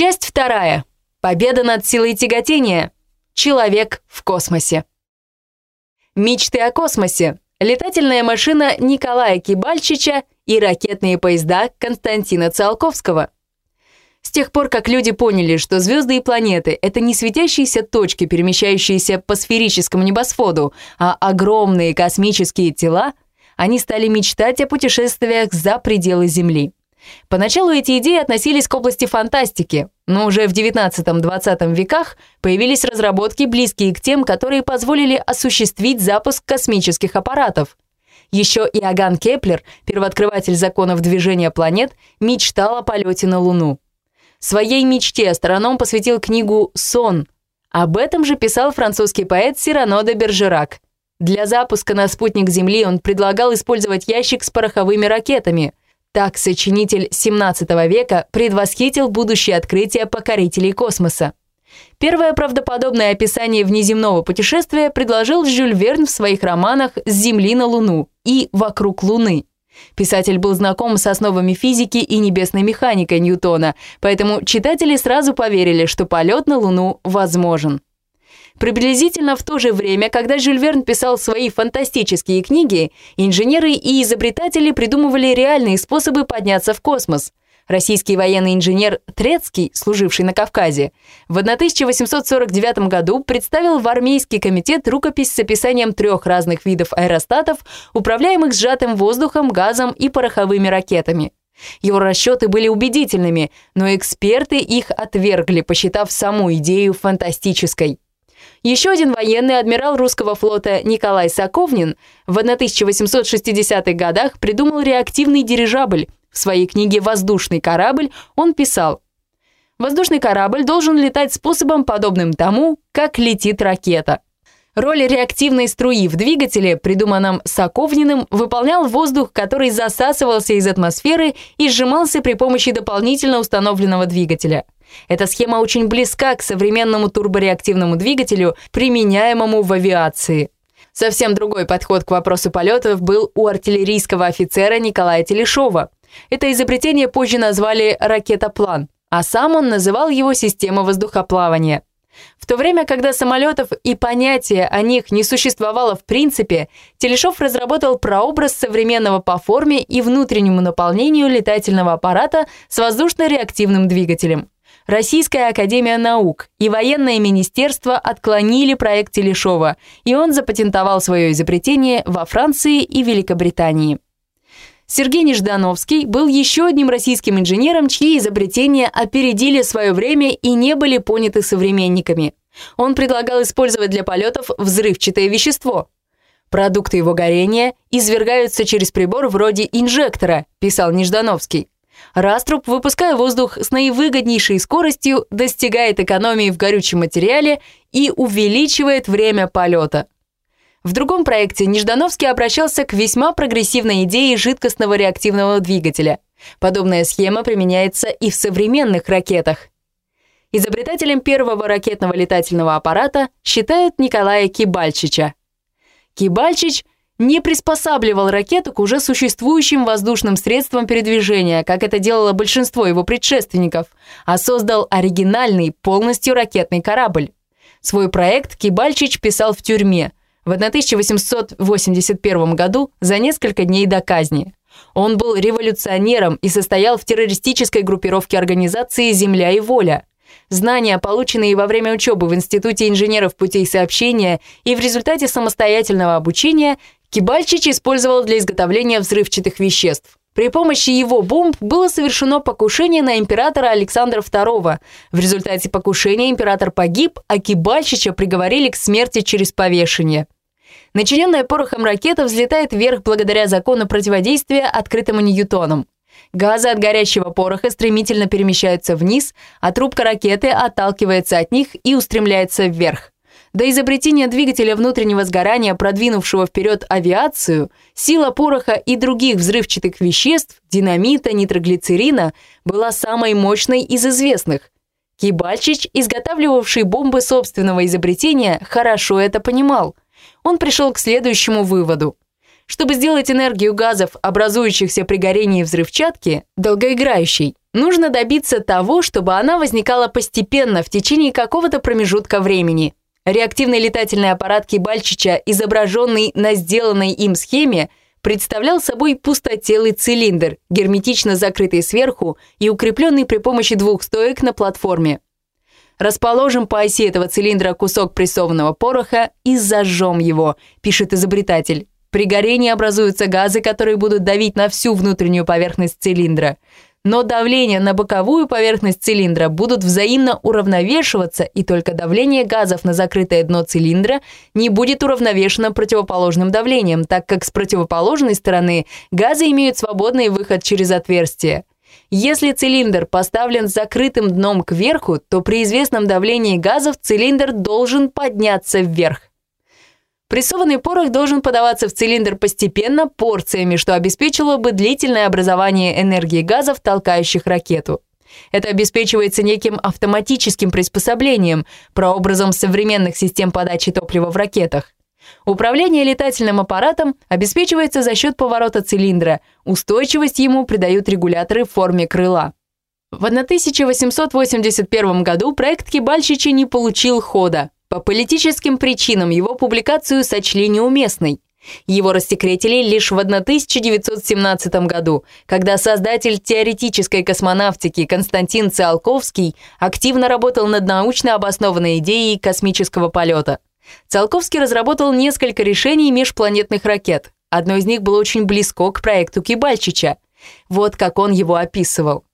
Часть вторая. Победа над силой тяготения. Человек в космосе. Мечты о космосе. Летательная машина Николая Кибальчича и ракетные поезда Константина Циолковского. С тех пор, как люди поняли, что звезды и планеты — это не светящиеся точки, перемещающиеся по сферическому небосводу, а огромные космические тела, они стали мечтать о путешествиях за пределы Земли. Поначалу эти идеи относились к области фантастики, но уже в 19-20 веках появились разработки, близкие к тем, которые позволили осуществить запуск космических аппаратов. Еще Иоганн Кеплер, первооткрыватель законов движения планет, мечтал о полете на Луну. Своей мечте астроном посвятил книгу «Сон». Об этом же писал французский поэт Сирано де Бержерак. Для запуска на спутник Земли он предлагал использовать ящик с пороховыми ракетами. Так сочинитель 17 века предвосхитил будущее открытие покорителей космоса. Первое правдоподобное описание внеземного путешествия предложил Жюль Верн в своих романах «С Земли на Луну» и «Вокруг Луны». Писатель был знаком с основами физики и небесной механикой Ньютона, поэтому читатели сразу поверили, что полет на Луну возможен. Приблизительно в то же время, когда Жюль Верн писал свои фантастические книги, инженеры и изобретатели придумывали реальные способы подняться в космос. Российский военный инженер Трецкий, служивший на Кавказе, в 1849 году представил в армейский комитет рукопись с описанием трех разных видов аэростатов, управляемых сжатым воздухом, газом и пороховыми ракетами. Его расчеты были убедительными, но эксперты их отвергли, посчитав саму идею фантастической. Еще один военный адмирал русского флота Николай Соковнин в 1860-х годах придумал реактивный дирижабль, в своей книге «Воздушный корабль» он писал «Воздушный корабль должен летать способом, подобным тому, как летит ракета». Роль реактивной струи в двигателе, придуманном Соковниным, выполнял воздух, который засасывался из атмосферы и сжимался при помощи дополнительно установленного двигателя. Эта схема очень близка к современному турбореактивному двигателю, применяемому в авиации. Совсем другой подход к вопросу полетов был у артиллерийского офицера Николая Телешова. Это изобретение позже назвали «ракетоплан», а сам он называл его «система воздухоплавания». В то время, когда самолетов и понятия о них не существовало в принципе, Телешов разработал прообраз современного по форме и внутреннему наполнению летательного аппарата с воздушно-реактивным двигателем. Российская академия наук и военное министерство отклонили проект Телешова, и он запатентовал свое изобретение во Франции и Великобритании. Сергей Неждановский был еще одним российским инженером, чьи изобретения опередили свое время и не были поняты современниками. Он предлагал использовать для полетов взрывчатое вещество. Продукты его горения извергаются через прибор вроде инжектора, писал Неждановский. Раструб, выпуская воздух с наивыгоднейшей скоростью, достигает экономии в горючем материале и увеличивает время полета. В другом проекте Неждановский обращался к весьма прогрессивной идее жидкостного реактивного двигателя. Подобная схема применяется и в современных ракетах. Изобретателем первого ракетного летательного аппарата считают Николая Кибальчича. Кибальчич не приспосабливал ракету к уже существующим воздушным средствам передвижения, как это делало большинство его предшественников, а создал оригинальный, полностью ракетный корабль. Свой проект Кибальчич писал в тюрьме – в 1881 году за несколько дней до казни. Он был революционером и состоял в террористической группировке организации «Земля и воля». Знания, полученные во время учебы в Институте инженеров путей сообщения и в результате самостоятельного обучения, Кибальчич использовал для изготовления взрывчатых веществ. При помощи его бомб было совершено покушение на императора Александра II. В результате покушения император погиб, а Кибальчича приговорили к смерти через повешение. Начиненная порохом ракета взлетает вверх благодаря закону противодействия открытому Ньютоном. Газы от горящего пороха стремительно перемещаются вниз, а трубка ракеты отталкивается от них и устремляется вверх. До изобретения двигателя внутреннего сгорания, продвинувшего вперед авиацию, сила пороха и других взрывчатых веществ, динамита, нитроглицерина, была самой мощной из известных. Кибальчич, изготавливавший бомбы собственного изобретения, хорошо это понимал. Он пришел к следующему выводу. Чтобы сделать энергию газов, образующихся при горении взрывчатки, долгоиграющей, Нужно добиться того, чтобы она возникала постепенно в течение какого-то промежутка времени. Реактивный летательный аппарат Кибальчича, изображенный на сделанной им схеме, представлял собой пустотелый цилиндр, герметично закрытый сверху и укрепленный при помощи двух стоек на платформе. Расположим по оси этого цилиндра кусок прессованного пороха и зажжем его, пишет изобретатель. При горении образуются газы, которые будут давить на всю внутреннюю поверхность цилиндра. Но давление на боковую поверхность цилиндра будут взаимно уравновешиваться, и только давление газов на закрытое дно цилиндра не будет уравновешено противоположным давлением, так как с противоположной стороны газы имеют свободный выход через отверстие. Если цилиндр поставлен с закрытым дном кверху, то при известном давлении газов цилиндр должен подняться вверх. Прессованный порох должен подаваться в цилиндр постепенно, порциями, что обеспечило бы длительное образование энергии газов, толкающих ракету. Это обеспечивается неким автоматическим приспособлением, прообразом современных систем подачи топлива в ракетах. Управление летательным аппаратом обеспечивается за счет поворота цилиндра, устойчивость ему придают регуляторы в форме крыла. В 1881 году проект Кибальчичи не получил хода. По политическим причинам его публикацию сочли неуместной. Его рассекретили лишь в 1917 году, когда создатель теоретической космонавтики Константин Циолковский активно работал над научно обоснованной идеей космического полета – Циолковский разработал несколько решений межпланетных ракет. Одно из них было очень близко к проекту Кибальчича. Вот как он его описывал.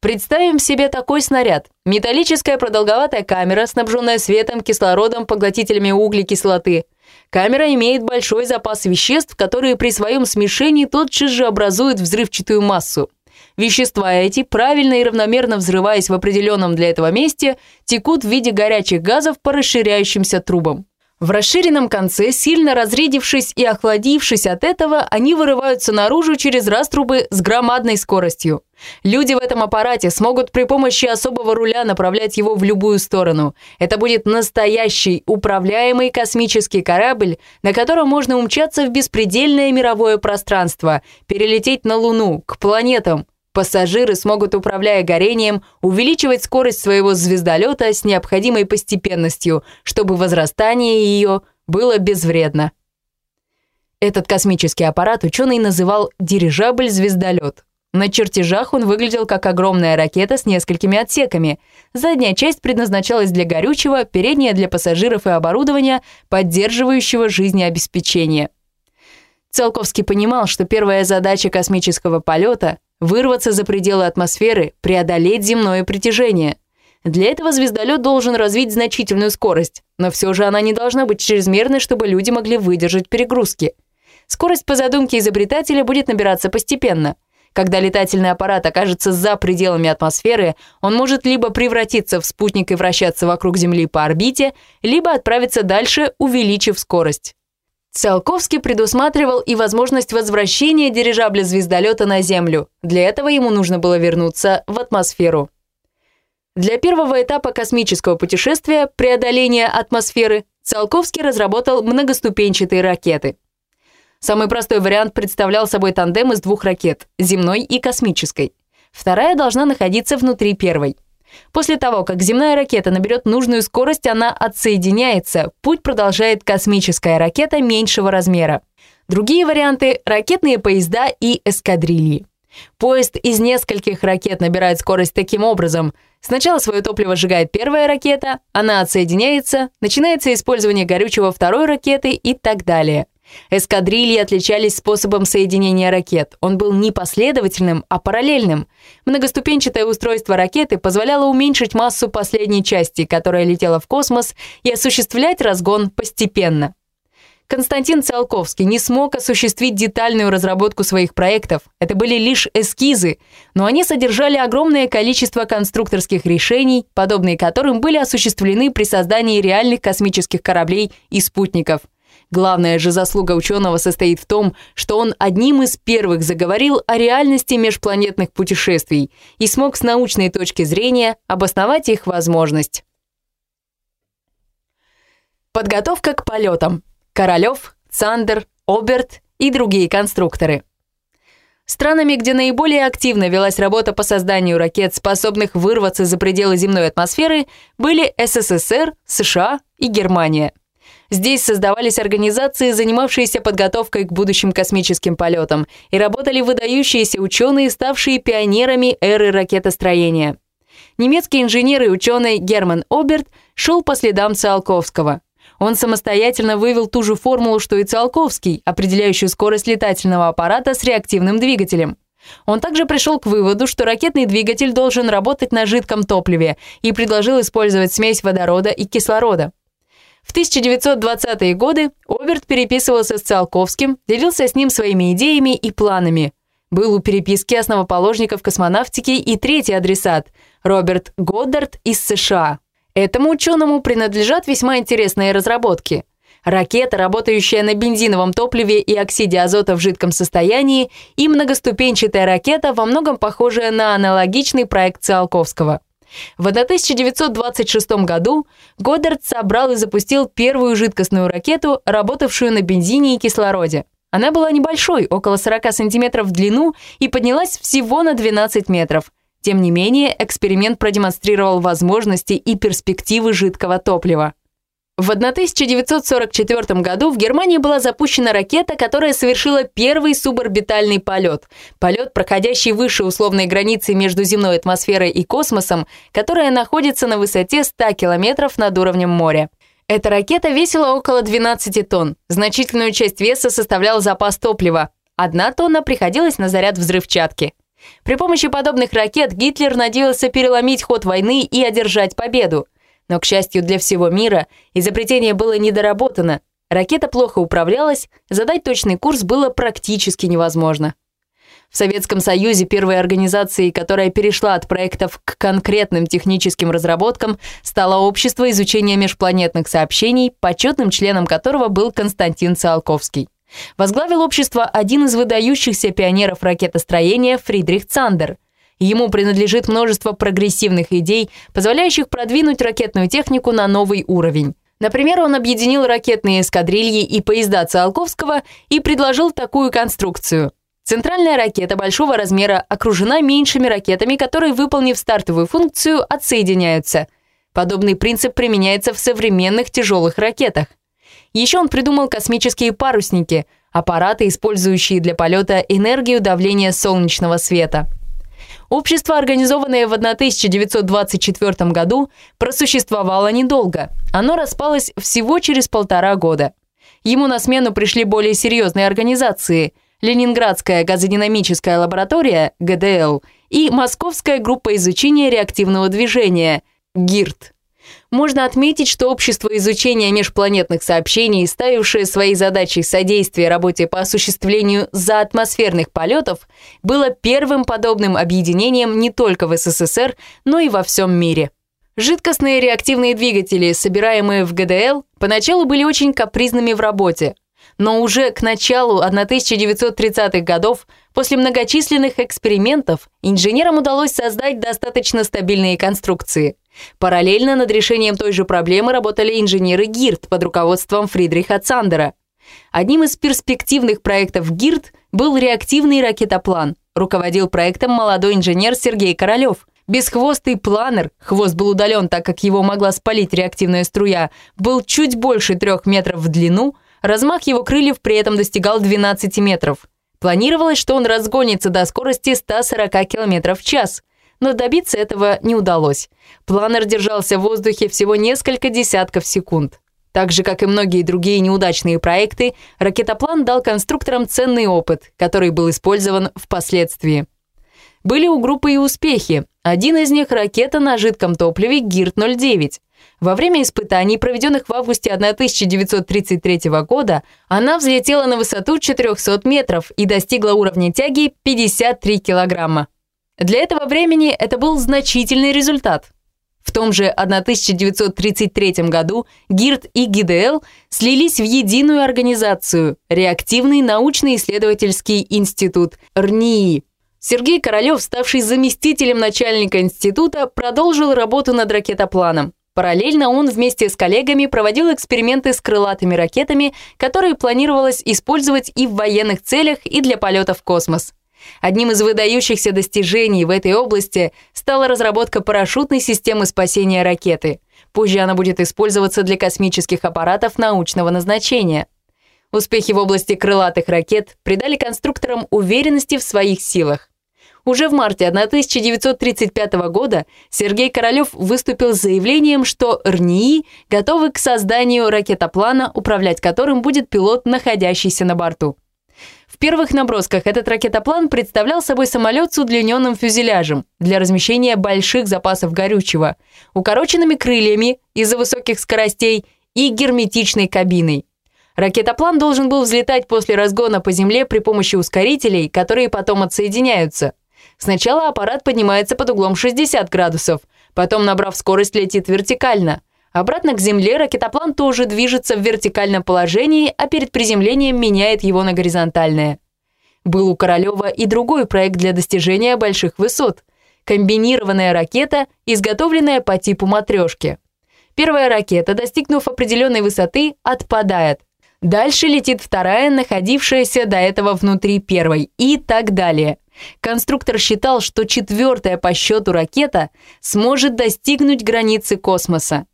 Представим себе такой снаряд. Металлическая продолговатая камера, снабженная светом, кислородом, поглотителями углекислоты. Камера имеет большой запас веществ, которые при своем смешении тотчас же образуют взрывчатую массу. Вещества эти, правильно и равномерно взрываясь в определенном для этого месте, текут в виде горячих газов по расширяющимся трубам. В расширенном конце, сильно разрядившись и охладившись от этого, они вырываются наружу через раструбы с громадной скоростью. Люди в этом аппарате смогут при помощи особого руля направлять его в любую сторону. Это будет настоящий управляемый космический корабль, на котором можно умчаться в беспредельное мировое пространство, перелететь на Луну, к планетам, Пассажиры смогут, управляя горением, увеличивать скорость своего звездолета с необходимой постепенностью, чтобы возрастание ее было безвредно. Этот космический аппарат ученый называл «дирижабль-звездолет». На чертежах он выглядел как огромная ракета с несколькими отсеками. Задняя часть предназначалась для горючего, передняя для пассажиров и оборудования, поддерживающего жизнеобеспечение. Циолковский понимал, что первая задача космического полета вырваться за пределы атмосферы, преодолеть земное притяжение. Для этого звездолет должен развить значительную скорость, но все же она не должна быть чрезмерной, чтобы люди могли выдержать перегрузки. Скорость по задумке изобретателя будет набираться постепенно. Когда летательный аппарат окажется за пределами атмосферы, он может либо превратиться в спутник и вращаться вокруг Земли по орбите, либо отправиться дальше, увеличив скорость. Циолковский предусматривал и возможность возвращения дирижабля-звездолета на Землю. Для этого ему нужно было вернуться в атмосферу. Для первого этапа космического путешествия преодоления атмосферы Циолковский разработал многоступенчатые ракеты. Самый простой вариант представлял собой тандем из двух ракет – земной и космической. Вторая должна находиться внутри первой – После того, как земная ракета наберет нужную скорость, она отсоединяется. Путь продолжает космическая ракета меньшего размера. Другие варианты – ракетные поезда и эскадрильи. Поезд из нескольких ракет набирает скорость таким образом. Сначала свое топливо сжигает первая ракета, она отсоединяется, начинается использование горючего второй ракеты и так далее – Эскадрильи отличались способом соединения ракет. Он был не последовательным, а параллельным. Многоступенчатое устройство ракеты позволяло уменьшить массу последней части, которая летела в космос, и осуществлять разгон постепенно. Константин Циолковский не смог осуществить детальную разработку своих проектов. Это были лишь эскизы, но они содержали огромное количество конструкторских решений, подобные которым были осуществлены при создании реальных космических кораблей и спутников – Главная же заслуга ученого состоит в том, что он одним из первых заговорил о реальности межпланетных путешествий и смог с научной точки зрения обосновать их возможность. Подготовка к полетам. Королев, Цандер, Оберт и другие конструкторы. Странами, где наиболее активно велась работа по созданию ракет, способных вырваться за пределы земной атмосферы, были СССР, США и Германия. Здесь создавались организации, занимавшиеся подготовкой к будущим космическим полетам, и работали выдающиеся ученые, ставшие пионерами эры ракетостроения. Немецкий инженер и ученый Герман Оберт шел по следам Циолковского. Он самостоятельно вывел ту же формулу, что и Циолковский, определяющую скорость летательного аппарата с реактивным двигателем. Он также пришел к выводу, что ракетный двигатель должен работать на жидком топливе и предложил использовать смесь водорода и кислорода. В 1920-е годы Оберт переписывался с Циолковским, делился с ним своими идеями и планами. Был у переписки основоположников космонавтики и третий адресат – Роберт Годдард из США. Этому ученому принадлежат весьма интересные разработки. Ракета, работающая на бензиновом топливе и оксиде азота в жидком состоянии, и многоступенчатая ракета, во многом похожая на аналогичный проект Циолковского. В 1926 году Годдард собрал и запустил первую жидкостную ракету, работавшую на бензине и кислороде. Она была небольшой, около 40 сантиметров в длину, и поднялась всего на 12 метров. Тем не менее, эксперимент продемонстрировал возможности и перспективы жидкого топлива. В 1944 году в Германии была запущена ракета, которая совершила первый суборбитальный полет. Полет, проходящий выше условной границы между земной атмосферой и космосом, которая находится на высоте 100 километров над уровнем моря. Эта ракета весила около 12 тонн. Значительную часть веса составлял запас топлива. Одна тонна приходилась на заряд взрывчатки. При помощи подобных ракет Гитлер надеялся переломить ход войны и одержать победу. Но, к счастью для всего мира, изобретение было недоработано. Ракета плохо управлялась, задать точный курс было практически невозможно. В Советском Союзе первой организацией, которая перешла от проектов к конкретным техническим разработкам, стало Общество изучения межпланетных сообщений, почетным членом которого был Константин Циолковский. Возглавил общество один из выдающихся пионеров ракетостроения Фридрих Цандер. Ему принадлежит множество прогрессивных идей, позволяющих продвинуть ракетную технику на новый уровень. Например, он объединил ракетные эскадрильи и поезда Циолковского и предложил такую конструкцию. Центральная ракета большого размера окружена меньшими ракетами, которые, выполнив стартовую функцию, отсоединяются. Подобный принцип применяется в современных тяжелых ракетах. Еще он придумал космические парусники, аппараты, использующие для полета энергию давления солнечного света. Общество, организованное в 1924 году, просуществовало недолго. Оно распалось всего через полтора года. Ему на смену пришли более серьезные организации – Ленинградская газодинамическая лаборатория, ГДЛ, и Московская группа изучения реактивного движения, ГИРТ. Можно отметить, что общество изучения межпланетных сообщений, ставившее своей задачей содействие работе по осуществлению заатмосферных полетов, было первым подобным объединением не только в СССР, но и во всем мире. Жидкостные реактивные двигатели, собираемые в ГДЛ, поначалу были очень капризными в работе, но уже к началу 1930-х годов, после многочисленных экспериментов, инженерам удалось создать достаточно стабильные конструкции – Параллельно над решением той же проблемы работали инженеры ГИРТ под руководством Фридриха Цандера. Одним из перспективных проектов ГИРТ был реактивный ракетоплан. Руководил проектом молодой инженер Сергей Королёв. Бесхвостый планер, хвост был удален, так как его могла спалить реактивная струя, был чуть больше трех метров в длину, размах его крыльев при этом достигал 12 метров. Планировалось, что он разгонится до скорости 140 км в час но добиться этого не удалось. Планер держался в воздухе всего несколько десятков секунд. Так же, как и многие другие неудачные проекты, ракетоплан дал конструкторам ценный опыт, который был использован впоследствии. Были у группы и успехи. Один из них – ракета на жидком топливе ГИРТ-09. Во время испытаний, проведенных в августе 1933 года, она взлетела на высоту 400 метров и достигла уровня тяги 53 килограмма. Для этого времени это был значительный результат. В том же 1933 году ГИРД и ГИДЛ слились в единую организацию – Реактивный научно-исследовательский институт РНИИ. Сергей Королёв, ставший заместителем начальника института, продолжил работу над ракетопланом. Параллельно он вместе с коллегами проводил эксперименты с крылатыми ракетами, которые планировалось использовать и в военных целях, и для полета в космос. Одним из выдающихся достижений в этой области стала разработка парашютной системы спасения ракеты. Позже она будет использоваться для космических аппаратов научного назначения. Успехи в области крылатых ракет придали конструкторам уверенности в своих силах. Уже в марте 1935 года Сергей Королёв выступил с заявлением, что РНИИ готовы к созданию ракетоплана, управлять которым будет пилот, находящийся на борту. В первых набросках этот ракетоплан представлял собой самолет с удлиненным фюзеляжем для размещения больших запасов горючего, укороченными крыльями из-за высоких скоростей и герметичной кабиной. Ракетоплан должен был взлетать после разгона по земле при помощи ускорителей, которые потом отсоединяются. Сначала аппарат поднимается под углом 60 градусов, потом, набрав скорость, летит вертикально. Обратно к земле ракетоплан тоже движется в вертикальном положении, а перед приземлением меняет его на горизонтальное. Был у Королева и другой проект для достижения больших высот – комбинированная ракета, изготовленная по типу матрешки. Первая ракета, достигнув определенной высоты, отпадает. Дальше летит вторая, находившаяся до этого внутри первой, и так далее – Конструктор считал, что четвертая по счету ракета сможет достигнуть границы космоса.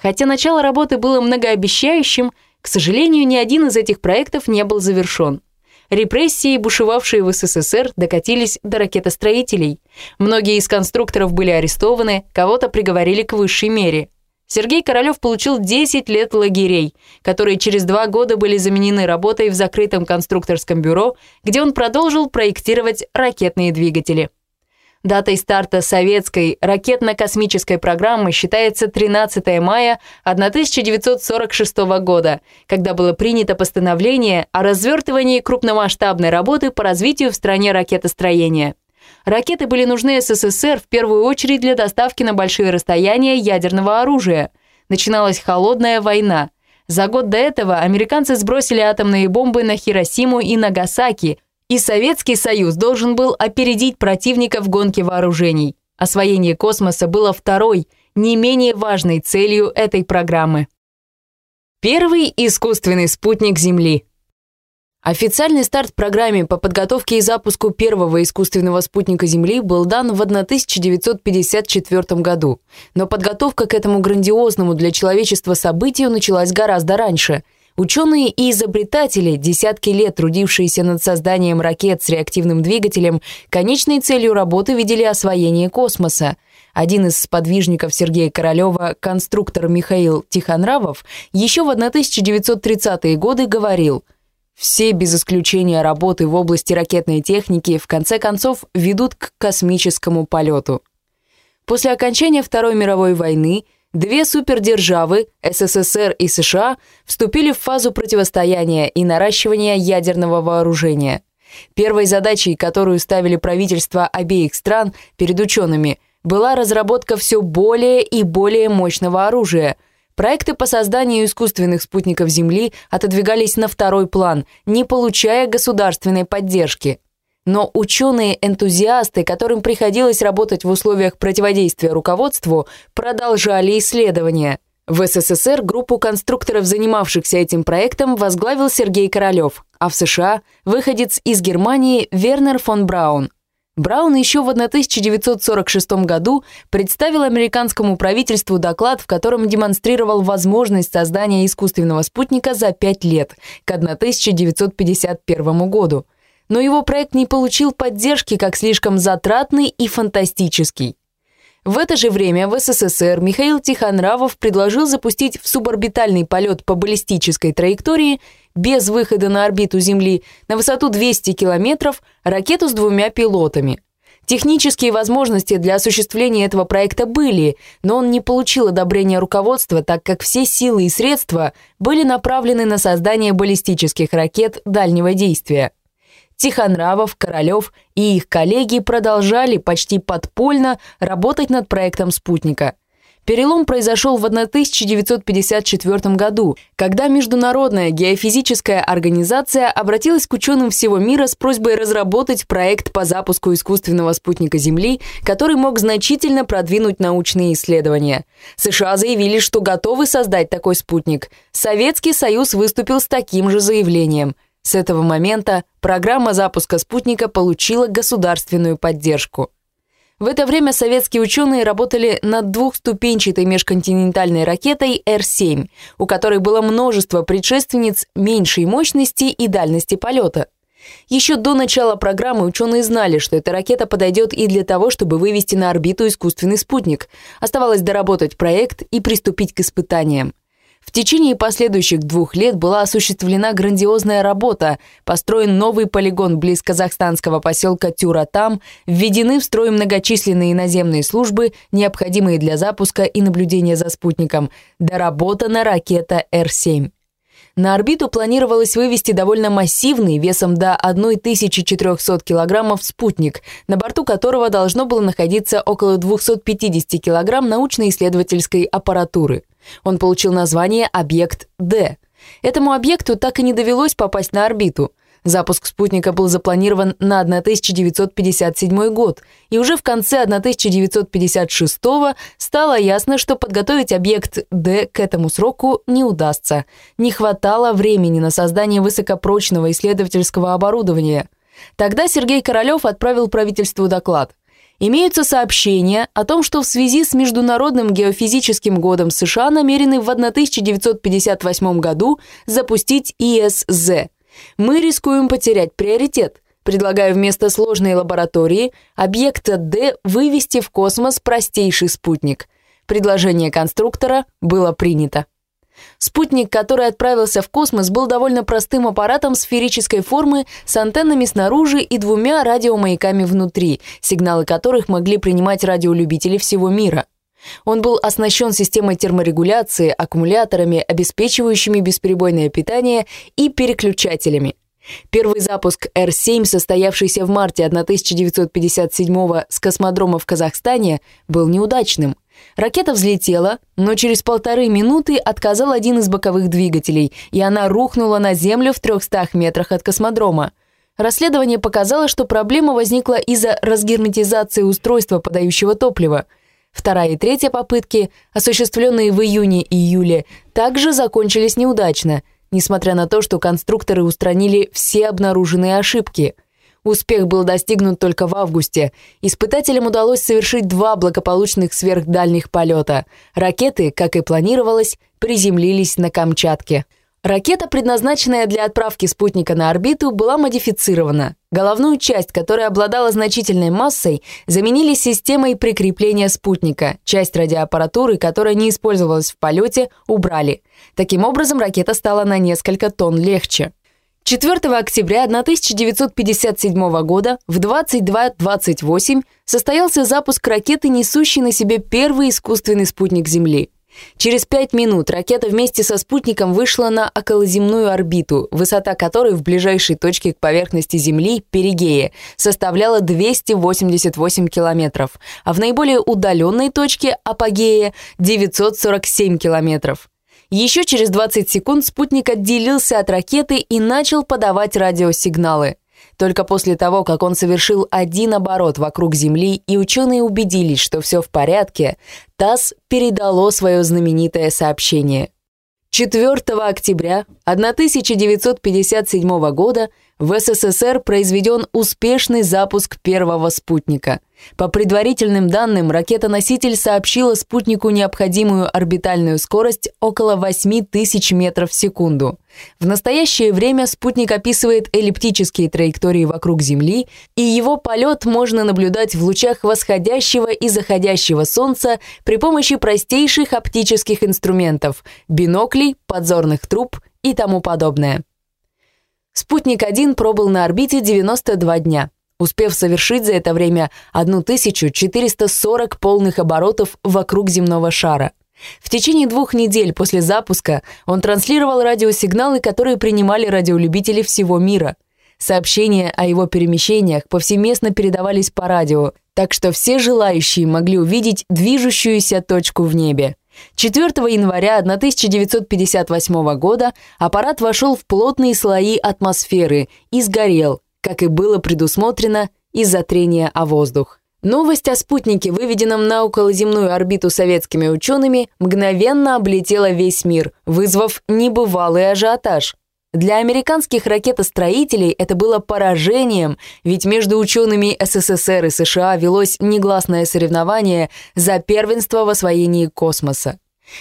Хотя начало работы было многообещающим, к сожалению, ни один из этих проектов не был завершен. Репрессии, бушевавшие в СССР, докатились до ракетостроителей. Многие из конструкторов были арестованы, кого-то приговорили к высшей мере – Сергей Королёв получил 10 лет лагерей, которые через два года были заменены работой в закрытом конструкторском бюро, где он продолжил проектировать ракетные двигатели. Датой старта советской ракетно-космической программы считается 13 мая 1946 года, когда было принято постановление о развертывании крупномасштабной работы по развитию в стране ракетостроения. Ракеты были нужны СССР в первую очередь для доставки на большие расстояния ядерного оружия. Начиналась холодная война. За год до этого американцы сбросили атомные бомбы на Хиросиму и Нагасаки, и Советский Союз должен был опередить противника в гонке вооружений. Освоение космоса было второй, не менее важной целью этой программы. Первый искусственный спутник Земли – Официальный старт программе по подготовке и запуску первого искусственного спутника Земли был дан в 1954 году. Но подготовка к этому грандиозному для человечества событию началась гораздо раньше. Ученые и изобретатели, десятки лет трудившиеся над созданием ракет с реактивным двигателем, конечной целью работы видели освоение космоса. Один из сподвижников Сергея Королева, конструктор Михаил Тихонравов, еще в 1930-е годы говорил – все, без исключения работы в области ракетной техники, в конце концов ведут к космическому полету. После окончания Второй мировой войны две супердержавы, СССР и США, вступили в фазу противостояния и наращивания ядерного вооружения. Первой задачей, которую ставили правительства обеих стран перед учеными, была разработка все более и более мощного оружия – Проекты по созданию искусственных спутников Земли отодвигались на второй план, не получая государственной поддержки. Но ученые-энтузиасты, которым приходилось работать в условиях противодействия руководству, продолжали исследования. В СССР группу конструкторов, занимавшихся этим проектом, возглавил Сергей Королёв, а в США – выходец из Германии Вернер фон Браун – Браун еще в 1946 году представил американскому правительству доклад, в котором демонстрировал возможность создания искусственного спутника за пять лет, к 1951 году. Но его проект не получил поддержки как слишком затратный и фантастический. В это же время в СССР Михаил Тихонравов предложил запустить в суборбитальный полет по баллистической траектории без выхода на орбиту Земли на высоту 200 километров ракету с двумя пилотами. Технические возможности для осуществления этого проекта были, но он не получил одобрения руководства, так как все силы и средства были направлены на создание баллистических ракет дальнего действия. Тихонравов, Королев и их коллеги продолжали почти подпольно работать над проектом «Спутника». Перелом произошел в 1954 году, когда Международная геофизическая организация обратилась к ученым всего мира с просьбой разработать проект по запуску искусственного спутника Земли, который мог значительно продвинуть научные исследования. США заявили, что готовы создать такой спутник. Советский Союз выступил с таким же заявлением – С этого момента программа запуска спутника получила государственную поддержку. В это время советские ученые работали над двухступенчатой межконтинентальной ракетой Р-7, у которой было множество предшественниц меньшей мощности и дальности полета. Еще до начала программы ученые знали, что эта ракета подойдет и для того, чтобы вывести на орбиту искусственный спутник. Оставалось доработать проект и приступить к испытаниям. В течение последующих двух лет была осуществлена грандиозная работа, построен новый полигон близ казахстанского поселка Тюратам, введены в строй многочисленные наземные службы, необходимые для запуска и наблюдения за спутником, доработана ракета Р-7. На орбиту планировалось вывести довольно массивный, весом до 1400 килограммов спутник, на борту которого должно было находиться около 250 килограмм научно-исследовательской аппаратуры. Он получил название «Объект Д». Этому объекту так и не довелось попасть на орбиту. Запуск спутника был запланирован на 1957 год, и уже в конце 1956 стало ясно, что подготовить объект Д к этому сроку не удастся. Не хватало времени на создание высокопрочного исследовательского оборудования. Тогда Сергей Королёв отправил правительству доклад. Имеются сообщения о том, что в связи с Международным геофизическим годом США намерены в 1958 году запустить ИСЗ – мы рискуем потерять приоритет. Предлагаю вместо сложной лаборатории объекта D вывести в космос простейший спутник. Предложение конструктора было принято. Спутник, который отправился в космос, был довольно простым аппаратом сферической формы с антеннами снаружи и двумя радиомаяками внутри, сигналы которых могли принимать радиолюбители всего мира. Он был оснащен системой терморегуляции, аккумуляторами, обеспечивающими бесперебойное питание и переключателями. Первый запуск Р-7, состоявшийся в марте 1957 с космодрома в Казахстане, был неудачным. Ракета взлетела, но через полторы минуты отказал один из боковых двигателей, и она рухнула на Землю в 300 метрах от космодрома. Расследование показало, что проблема возникла из-за разгерметизации устройства, подающего топливо – Вторая и третья попытки, осуществленные в июне и июле, также закончились неудачно, несмотря на то, что конструкторы устранили все обнаруженные ошибки. Успех был достигнут только в августе. Испытателям удалось совершить два благополучных сверхдальних полета. Ракеты, как и планировалось, приземлились на Камчатке. Ракета, предназначенная для отправки спутника на орбиту, была модифицирована. Головную часть, которая обладала значительной массой, заменили системой прикрепления спутника. Часть радиоаппаратуры, которая не использовалась в полете, убрали. Таким образом, ракета стала на несколько тонн легче. 4 октября 1957 года в 22.28 состоялся запуск ракеты, несущей на себе первый искусственный спутник Земли. Через пять минут ракета вместе со спутником вышла на околоземную орбиту, высота которой в ближайшей точке к поверхности Земли, Перигее, составляла 288 километров, а в наиболее удаленной точке, Апогея, 947 километров. Еще через 20 секунд спутник отделился от ракеты и начал подавать радиосигналы. Только после того, как он совершил один оборот вокруг Земли, и ученые убедились, что все в порядке, ТАСС передало свое знаменитое сообщение. 4 октября 1957 года в СССР произведен успешный запуск первого спутника – по предварительным данным, ракета-носитель сообщила спутнику необходимую орбитальную скорость около 8 тысяч метров в секунду. В настоящее время спутник описывает эллиптические траектории вокруг Земли, и его полет можно наблюдать в лучах восходящего и заходящего Солнца при помощи простейших оптических инструментов – биноклей, подзорных труб и тому подобное. Спутник-1 пробыл на орбите 92 дня – успев совершить за это время 1440 полных оборотов вокруг земного шара. В течение двух недель после запуска он транслировал радиосигналы, которые принимали радиолюбители всего мира. Сообщения о его перемещениях повсеместно передавались по радио, так что все желающие могли увидеть движущуюся точку в небе. 4 января 1958 года аппарат вошел в плотные слои атмосферы и сгорел, как и было предусмотрено из-за трения о воздух. Новость о спутнике, выведенном на околоземную орбиту советскими учеными, мгновенно облетела весь мир, вызвав небывалый ажиотаж. Для американских ракетостроителей это было поражением, ведь между учеными СССР и США велось негласное соревнование за первенство в освоении космоса.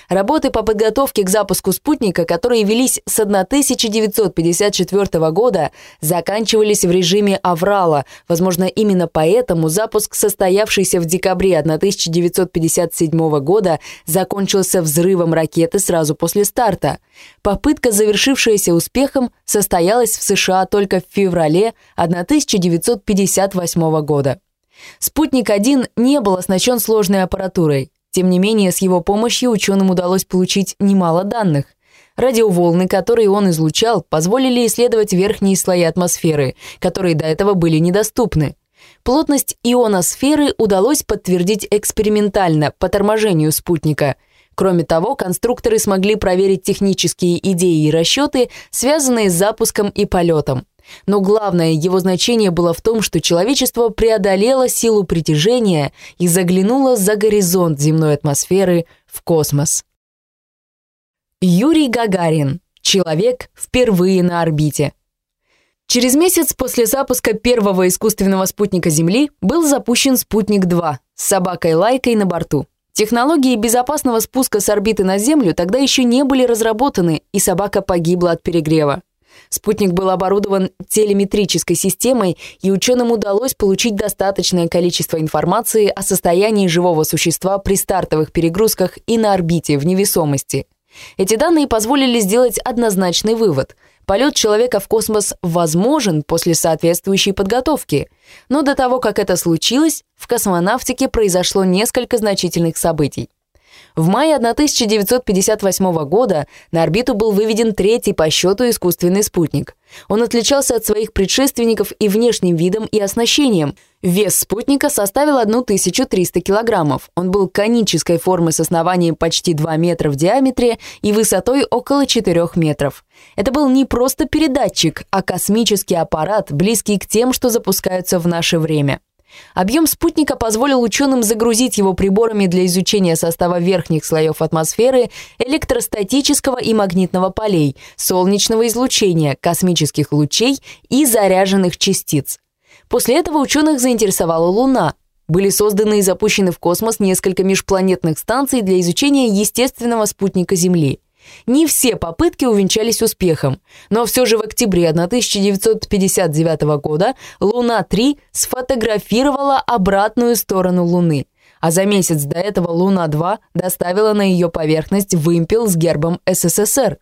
Работы по подготовке к запуску спутника, которые велись с 1954 года, заканчивались в режиме аврала. Возможно, именно поэтому запуск, состоявшийся в декабре 1957 года, закончился взрывом ракеты сразу после старта. Попытка, завершившаяся успехом, состоялась в США только в феврале 1958 года. «Спутник-1» не был оснащен сложной аппаратурой. Тем не менее, с его помощью ученым удалось получить немало данных. Радиоволны, которые он излучал, позволили исследовать верхние слои атмосферы, которые до этого были недоступны. Плотность ионосферы удалось подтвердить экспериментально по торможению спутника. Кроме того, конструкторы смогли проверить технические идеи и расчеты, связанные с запуском и полетом. Но главное его значение было в том, что человечество преодолело силу притяжения и заглянуло за горизонт земной атмосферы в космос. Юрий Гагарин. Человек впервые на орбите. Через месяц после запуска первого искусственного спутника Земли был запущен «Спутник-2» с собакой-лайкой на борту. Технологии безопасного спуска с орбиты на Землю тогда еще не были разработаны, и собака погибла от перегрева. Спутник был оборудован телеметрической системой, и ученым удалось получить достаточное количество информации о состоянии живого существа при стартовых перегрузках и на орбите в невесомости. Эти данные позволили сделать однозначный вывод. Полет человека в космос возможен после соответствующей подготовки. Но до того, как это случилось, в космонавтике произошло несколько значительных событий. В мае 1958 года на орбиту был выведен третий по счету искусственный спутник. Он отличался от своих предшественников и внешним видом, и оснащением. Вес спутника составил 1300 килограммов. Он был конической формы с основанием почти 2 метра в диаметре и высотой около 4 метров. Это был не просто передатчик, а космический аппарат, близкий к тем, что запускаются в наше время. Объем спутника позволил ученым загрузить его приборами для изучения состава верхних слоев атмосферы, электростатического и магнитного полей, солнечного излучения, космических лучей и заряженных частиц. После этого ученых заинтересовала Луна. Были созданы и запущены в космос несколько межпланетных станций для изучения естественного спутника Земли – не все попытки увенчались успехом, но все же в октябре 1959 года Луна-3 сфотографировала обратную сторону Луны, а за месяц до этого Луна-2 доставила на ее поверхность вымпел с гербом СССР.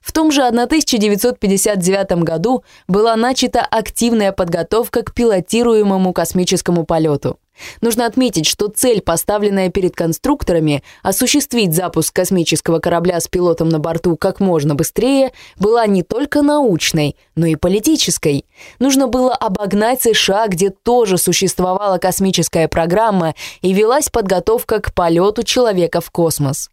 В том же 1959 году была начата активная подготовка к пилотируемому космическому полету. Нужно отметить, что цель, поставленная перед конструкторами, осуществить запуск космического корабля с пилотом на борту как можно быстрее, была не только научной, но и политической. Нужно было обогнать США, где тоже существовала космическая программа и велась подготовка к полету человека в космос.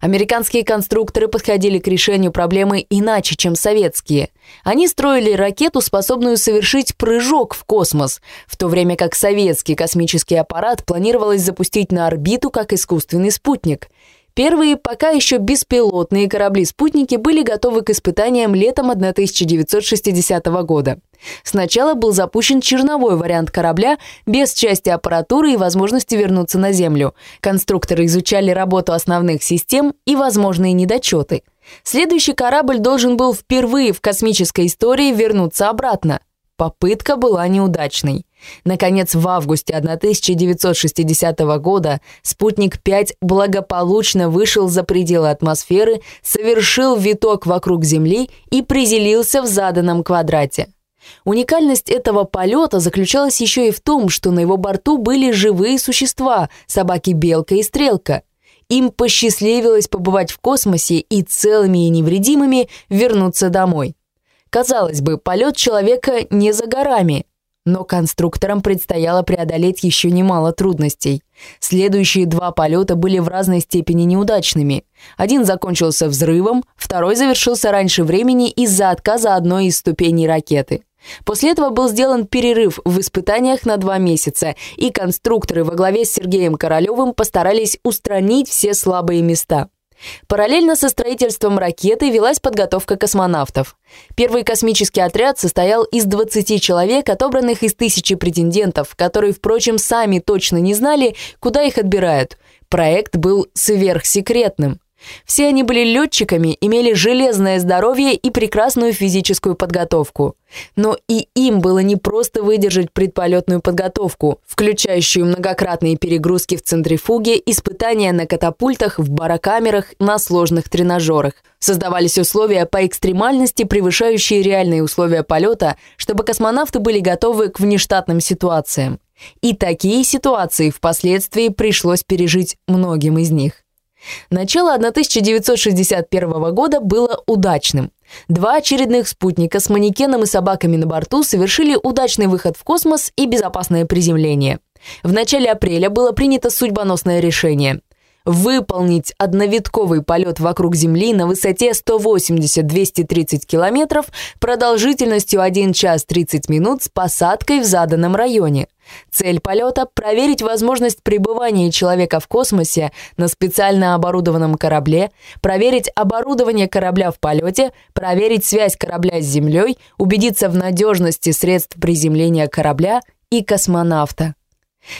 Американские конструкторы подходили к решению проблемы иначе, чем советские. Они строили ракету, способную совершить прыжок в космос, в то время как советский космический аппарат планировалось запустить на орбиту как искусственный спутник. Первые, пока еще беспилотные корабли-спутники были готовы к испытаниям летом 1960 года. Сначала был запущен черновой вариант корабля без части аппаратуры и возможности вернуться на Землю. Конструкторы изучали работу основных систем и возможные недочеты. Следующий корабль должен был впервые в космической истории вернуться обратно. Попытка была неудачной. Наконец, в августе 1960 года спутник-5 благополучно вышел за пределы атмосферы, совершил виток вокруг Земли и приземлился в заданном квадрате. Уникальность этого полета заключалась еще и в том, что на его борту были живые существа – собаки-белка и стрелка. Им посчастливилось побывать в космосе и целыми и невредимыми вернуться домой. Казалось бы, полет человека не за горами – но конструкторам предстояло преодолеть еще немало трудностей. Следующие два полета были в разной степени неудачными. Один закончился взрывом, второй завершился раньше времени из-за отказа одной из ступеней ракеты. После этого был сделан перерыв в испытаниях на два месяца, и конструкторы во главе с Сергеем Королевым постарались устранить все слабые места. Параллельно со строительством ракеты велась подготовка космонавтов. Первый космический отряд состоял из 20 человек, отобранных из тысячи претендентов, которые, впрочем, сами точно не знали, куда их отбирают. Проект был сверхсекретным. Все они были летчиками, имели железное здоровье и прекрасную физическую подготовку. Но и им было не просто выдержать предполетную подготовку, включающую многократные перегрузки в центрифуге, испытания на катапультах, в барокамерах, на сложных тренажерах. Создавались условия по экстремальности, превышающие реальные условия полета, чтобы космонавты были готовы к внештатным ситуациям. И такие ситуации впоследствии пришлось пережить многим из них. Начало 1961 года было удачным. Два очередных спутника с манекеном и собаками на борту совершили удачный выход в космос и безопасное приземление. В начале апреля было принято судьбоносное решение выполнить одновитковый полет вокруг Земли на высоте 180-230 километров продолжительностью 1 час 30 минут с посадкой в заданном районе. Цель полета – проверить возможность пребывания человека в космосе на специально оборудованном корабле, проверить оборудование корабля в полете, проверить связь корабля с Землей, убедиться в надежности средств приземления корабля и космонавта.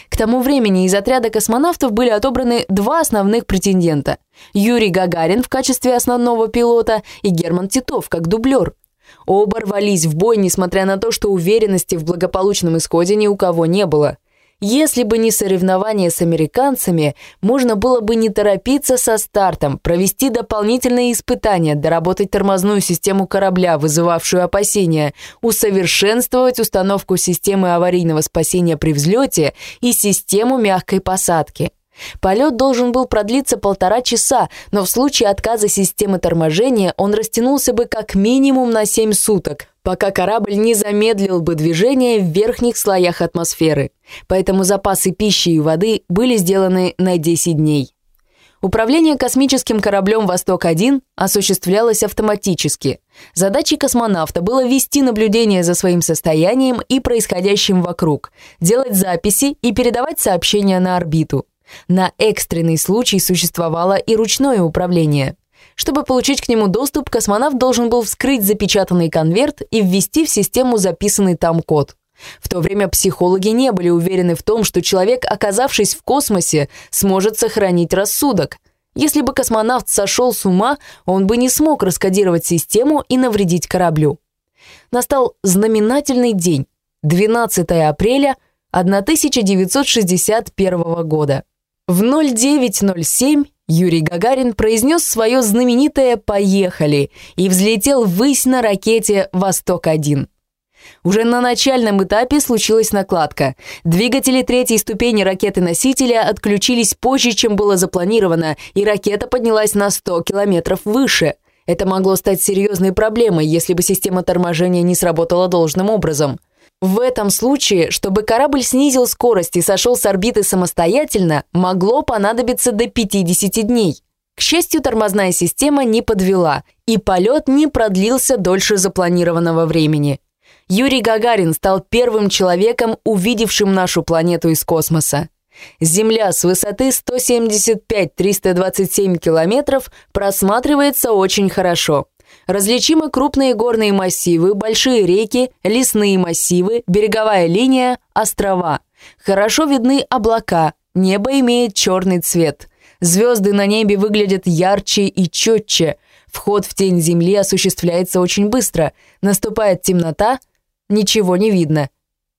К тому времени из отряда космонавтов были отобраны два основных претендента – Юрий Гагарин в качестве основного пилота и Герман Титов как дублер. Оба рвались в бой, несмотря на то, что уверенности в благополучном исходе ни у кого не было – если бы не соревнования с американцами, можно было бы не торопиться со стартом, провести дополнительные испытания, доработать тормозную систему корабля, вызывавшую опасения, усовершенствовать установку системы аварийного спасения при взлете и систему мягкой посадки. Полет должен был продлиться полтора часа, но в случае отказа системы торможения он растянулся бы как минимум на 7 суток, пока корабль не замедлил бы движение в верхних слоях атмосферы. Поэтому запасы пищи и воды были сделаны на 10 дней. Управление космическим кораблем «Восток-1» осуществлялось автоматически. Задачей космонавта было вести наблюдение за своим состоянием и происходящим вокруг, делать записи и передавать сообщения на орбиту. На экстренный случай существовало и ручное управление. Чтобы получить к нему доступ, космонавт должен был вскрыть запечатанный конверт и ввести в систему записанный там код. В то время психологи не были уверены в том, что человек, оказавшись в космосе, сможет сохранить рассудок. Если бы космонавт сошел с ума, он бы не смог раскодировать систему и навредить кораблю. Настал знаменательный день, 12 апреля 1961 года. В 0907 Юрий Гагарин произнес свое знаменитое «Поехали» и взлетел ввысь на ракете «Восток-1». Уже на начальном этапе случилась накладка. Двигатели третьей ступени ракеты-носителя отключились позже, чем было запланировано, и ракета поднялась на 100 километров выше. Это могло стать серьезной проблемой, если бы система торможения не сработала должным образом. В этом случае, чтобы корабль снизил скорость и сошел с орбиты самостоятельно, могло понадобиться до 50 дней. К счастью, тормозная система не подвела, и полет не продлился дольше запланированного времени. Юрий Гагарин стал первым человеком, увидевшим нашу планету из космоса. Земля с высоты 175-327 километров просматривается очень хорошо. Различимы крупные горные массивы, большие реки, лесные массивы, береговая линия, острова. Хорошо видны облака, небо имеет черный цвет. Звезды на небе выглядят ярче и четче. Вход в тень Земли осуществляется очень быстро. Наступает темнота, ничего не видно.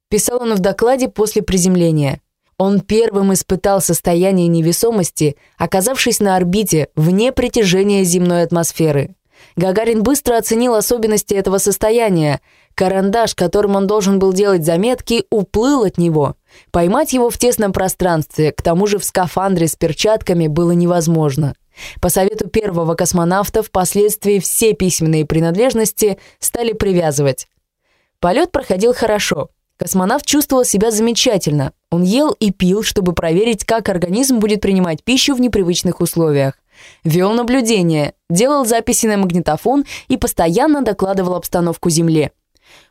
Писал он в докладе после приземления. Он первым испытал состояние невесомости, оказавшись на орбите, вне притяжения земной атмосферы. Гагарин быстро оценил особенности этого состояния. Карандаш, которым он должен был делать заметки, уплыл от него. Поймать его в тесном пространстве, к тому же в скафандре с перчатками, было невозможно. По совету первого космонавта впоследствии все письменные принадлежности стали привязывать. Полет проходил хорошо. Космонавт чувствовал себя замечательно. Он ел и пил, чтобы проверить, как организм будет принимать пищу в непривычных условиях. Вел наблюдение, делал записи на магнитофон и постоянно докладывал обстановку Земле.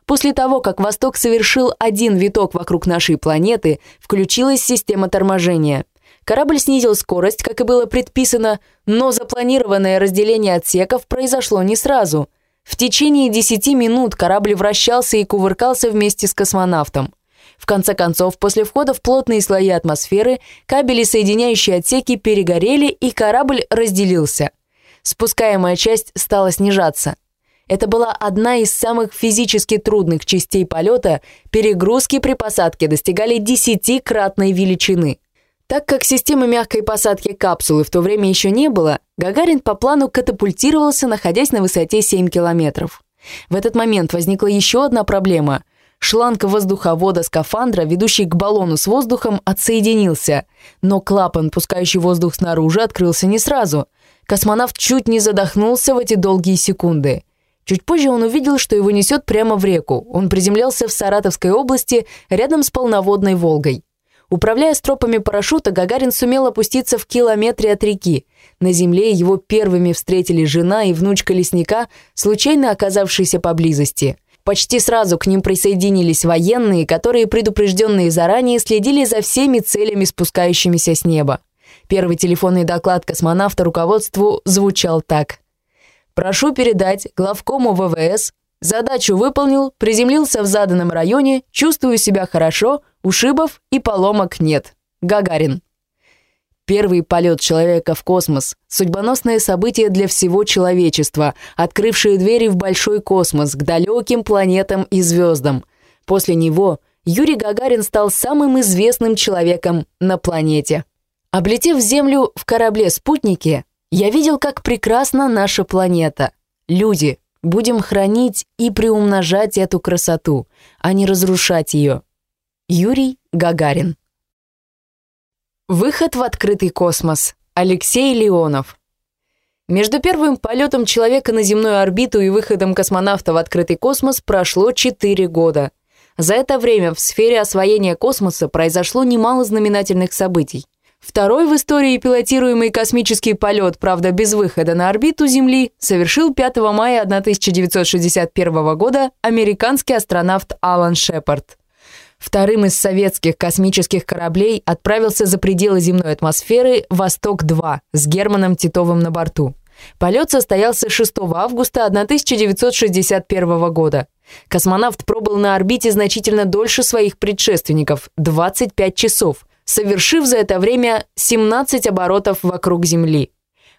После того, как Восток совершил один виток вокруг нашей планеты, включилась система торможения. Корабль снизил скорость, как и было предписано, но запланированное разделение отсеков произошло не сразу. В течение 10 минут корабль вращался и кувыркался вместе с космонавтом. В конце концов, после входа в плотные слои атмосферы, кабели, соединяющие отсеки, перегорели, и корабль разделился. Спускаемая часть стала снижаться. Это была одна из самых физически трудных частей полета, перегрузки при посадке достигали десятикратной величины. Так как системы мягкой посадки капсулы в то время еще не было, Гагарин по плану катапультировался, находясь на высоте 7 километров. В этот момент возникла еще одна проблема. Шланг воздуховода скафандра, ведущий к баллону с воздухом, отсоединился, но клапан, пускающий воздух снаружи, открылся не сразу. Космонавт чуть не задохнулся в эти долгие секунды. Чуть позже он увидел, что его несет прямо в реку. Он приземлялся в Саратовской области, рядом с полноводной Волгой. Управляя стропами парашюта, Гагарин сумел опуститься в километре от реки. На земле его первыми встретили жена и внучка лесника, случайно оказавшиеся поблизости. Почти сразу к ним присоединились военные, которые, предупрежденные заранее, следили за всеми целями, спускающимися с неба. Первый телефонный доклад космонавта руководству звучал так. «Прошу передать главкому ВВС. Задачу выполнил, приземлился в заданном районе, чувствую себя хорошо, Ушибов и поломок нет. Гагарин. Первый полет человека в космос – судьбоносное событие для всего человечества, открывшее двери в большой космос, к далеким планетам и звездам. После него Юрий Гагарин стал самым известным человеком на планете. Облетев Землю в корабле-спутнике, я видел, как прекрасна наша планета. Люди, будем хранить и приумножать эту красоту, а не разрушать ее. Юрий Гагарин. Выход в открытый космос. Алексей Леонов. Между первым полетом человека на земную орбиту и выходом космонавта в открытый космос прошло 4 года. За это время в сфере освоения космоса произошло немало знаменательных событий. Второй в истории пилотируемый космический полет, правда без выхода на орбиту Земли, совершил 5 мая 1961 года американский астронавт Алан Шепард. Вторым из советских космических кораблей отправился за пределы земной атмосферы «Восток-2» с Германом Титовым на борту. Полет состоялся 6 августа 1961 года. Космонавт пробыл на орбите значительно дольше своих предшественников – 25 часов, совершив за это время 17 оборотов вокруг Земли.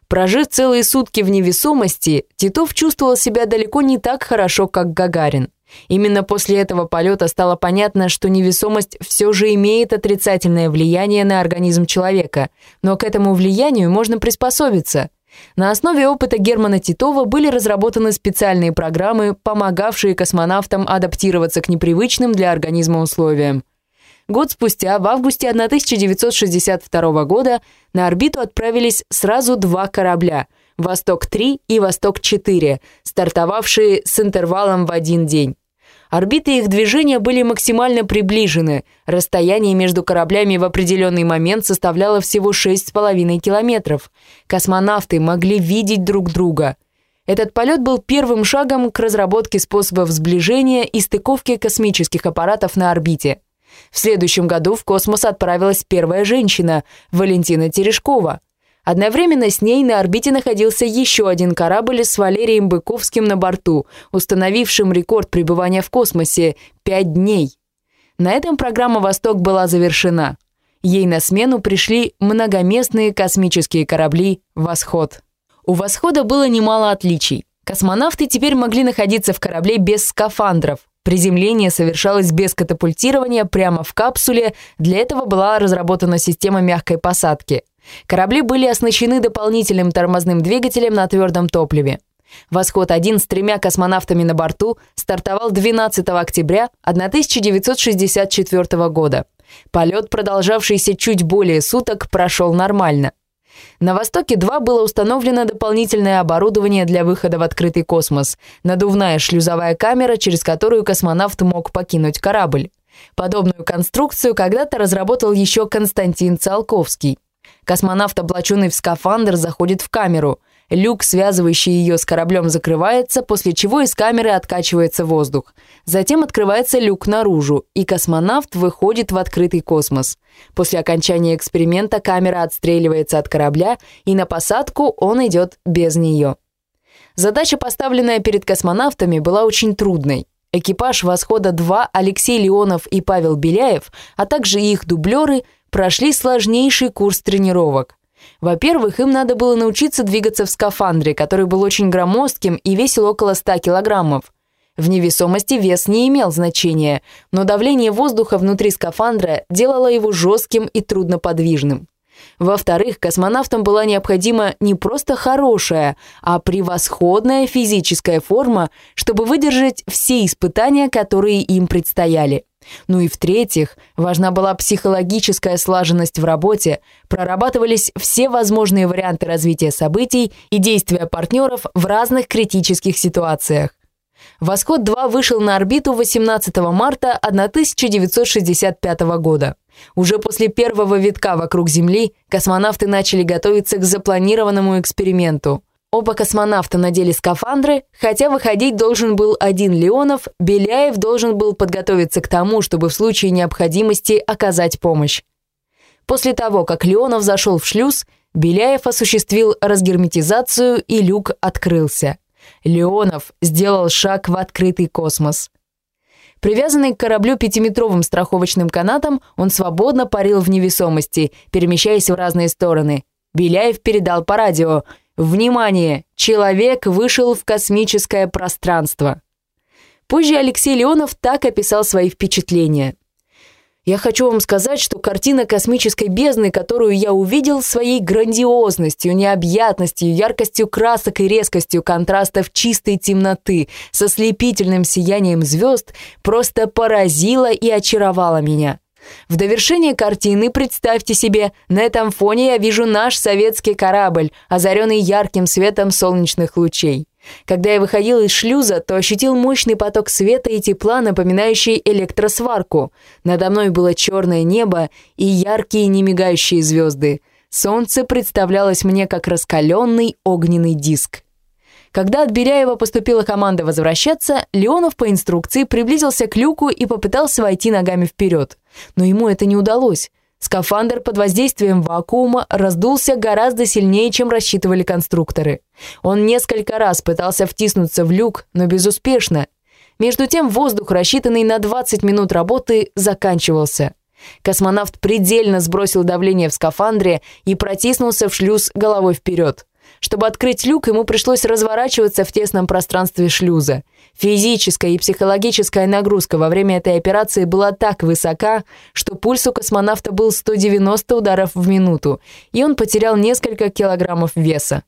Прожив целые сутки в невесомости, Титов чувствовал себя далеко не так хорошо, как Гагарин. Именно после этого полета стало понятно, что невесомость все же имеет отрицательное влияние на организм человека, но к этому влиянию можно приспособиться. На основе опыта Германа Титова были разработаны специальные программы, помогавшие космонавтам адаптироваться к непривычным для организма условиям. Год спустя, в августе 1962 года, на орбиту отправились сразу два корабля – «Восток-3» и «Восток-4», стартовавшие с интервалом в один день. Орбиты их движения были максимально приближены. Расстояние между кораблями в определенный момент составляло всего 6,5 километров. Космонавты могли видеть друг друга. Этот полет был первым шагом к разработке способов сближения и стыковки космических аппаратов на орбите. В следующем году в космос отправилась первая женщина, Валентина Терешкова – Одновременно с ней на орбите находился еще один корабль с Валерием Быковским на борту, установившим рекорд пребывания в космосе – пять дней. На этом программа «Восток» была завершена. Ей на смену пришли многоместные космические корабли «Восход». У «Восхода» было немало отличий. Космонавты теперь могли находиться в корабле без скафандров. Приземление совершалось без катапультирования прямо в капсуле, для этого была разработана система мягкой посадки – Корабли были оснащены дополнительным тормозным двигателем на твердом топливе. «Восход-1» с тремя космонавтами на борту стартовал 12 октября 1964 года. Полет, продолжавшийся чуть более суток, прошел нормально. На «Востоке-2» было установлено дополнительное оборудование для выхода в открытый космос, надувная шлюзовая камера, через которую космонавт мог покинуть корабль. Подобную конструкцию когда-то разработал еще Константин Циолковский. Космонавт, облаченный в скафандр, заходит в камеру. Люк, связывающий ее с кораблем, закрывается, после чего из камеры откачивается воздух. Затем открывается люк наружу, и космонавт выходит в открытый космос. После окончания эксперимента камера отстреливается от корабля, и на посадку он идет без нее. Задача, поставленная перед космонавтами, была очень трудной. Экипаж «Восхода-2» Алексей Леонов и Павел Беляев, а также их дублеры, прошли сложнейший курс тренировок. Во-первых, им надо было научиться двигаться в скафандре, который был очень громоздким и весил около 100 килограммов. В невесомости вес не имел значения, но давление воздуха внутри скафандра делало его жестким и трудноподвижным. Во-вторых, космонавтам была необходима не просто хорошая, а превосходная физическая форма, чтобы выдержать все испытания, которые им предстояли. Ну и в-третьих, важна была психологическая слаженность в работе, прорабатывались все возможные варианты развития событий и действия партнеров в разных критических ситуациях. «Восход-2» вышел на орбиту 18 марта 1965 года. Уже после первого витка вокруг Земли космонавты начали готовиться к запланированному эксперименту. Оба космонавта надели скафандры, хотя выходить должен был один Леонов, Беляев должен был подготовиться к тому, чтобы в случае необходимости оказать помощь. После того, как Леонов зашел в шлюз, Беляев осуществил разгерметизацию и люк открылся. Леонов сделал шаг в открытый космос. Привязанный к кораблю пятиметровым страховочным канатом, он свободно парил в невесомости, перемещаясь в разные стороны. Беляев передал по радио – Внимание! Человек вышел в космическое пространство. Позже Алексей Леонов так описал свои впечатления. Я хочу вам сказать, что картина космической бездны, которую я увидел своей грандиозностью, необъятностью, яркостью красок и резкостью контрастов чистой темноты со слепительным сиянием звезд, просто поразила и очаровала меня. В довершение картины, представьте себе, на этом фоне я вижу наш советский корабль, озаренный ярким светом солнечных лучей. Когда я выходил из шлюза, то ощутил мощный поток света и тепла, напоминающий электросварку. Надо мной было черное небо и яркие немигающие звезды. Солнце представлялось мне как раскаленный огненный диск. Когда от Беляева поступила команда возвращаться, Леонов по инструкции приблизился к люку и попытался войти ногами вперед. Но ему это не удалось. Скафандр под воздействием вакуума раздулся гораздо сильнее, чем рассчитывали конструкторы. Он несколько раз пытался втиснуться в люк, но безуспешно. Между тем воздух, рассчитанный на 20 минут работы, заканчивался. Космонавт предельно сбросил давление в скафандре и протиснулся в шлюз головой вперед. Чтобы открыть люк, ему пришлось разворачиваться в тесном пространстве шлюза. Физическая и психологическая нагрузка во время этой операции была так высока, что пульс у космонавта был 190 ударов в минуту, и он потерял несколько килограммов веса.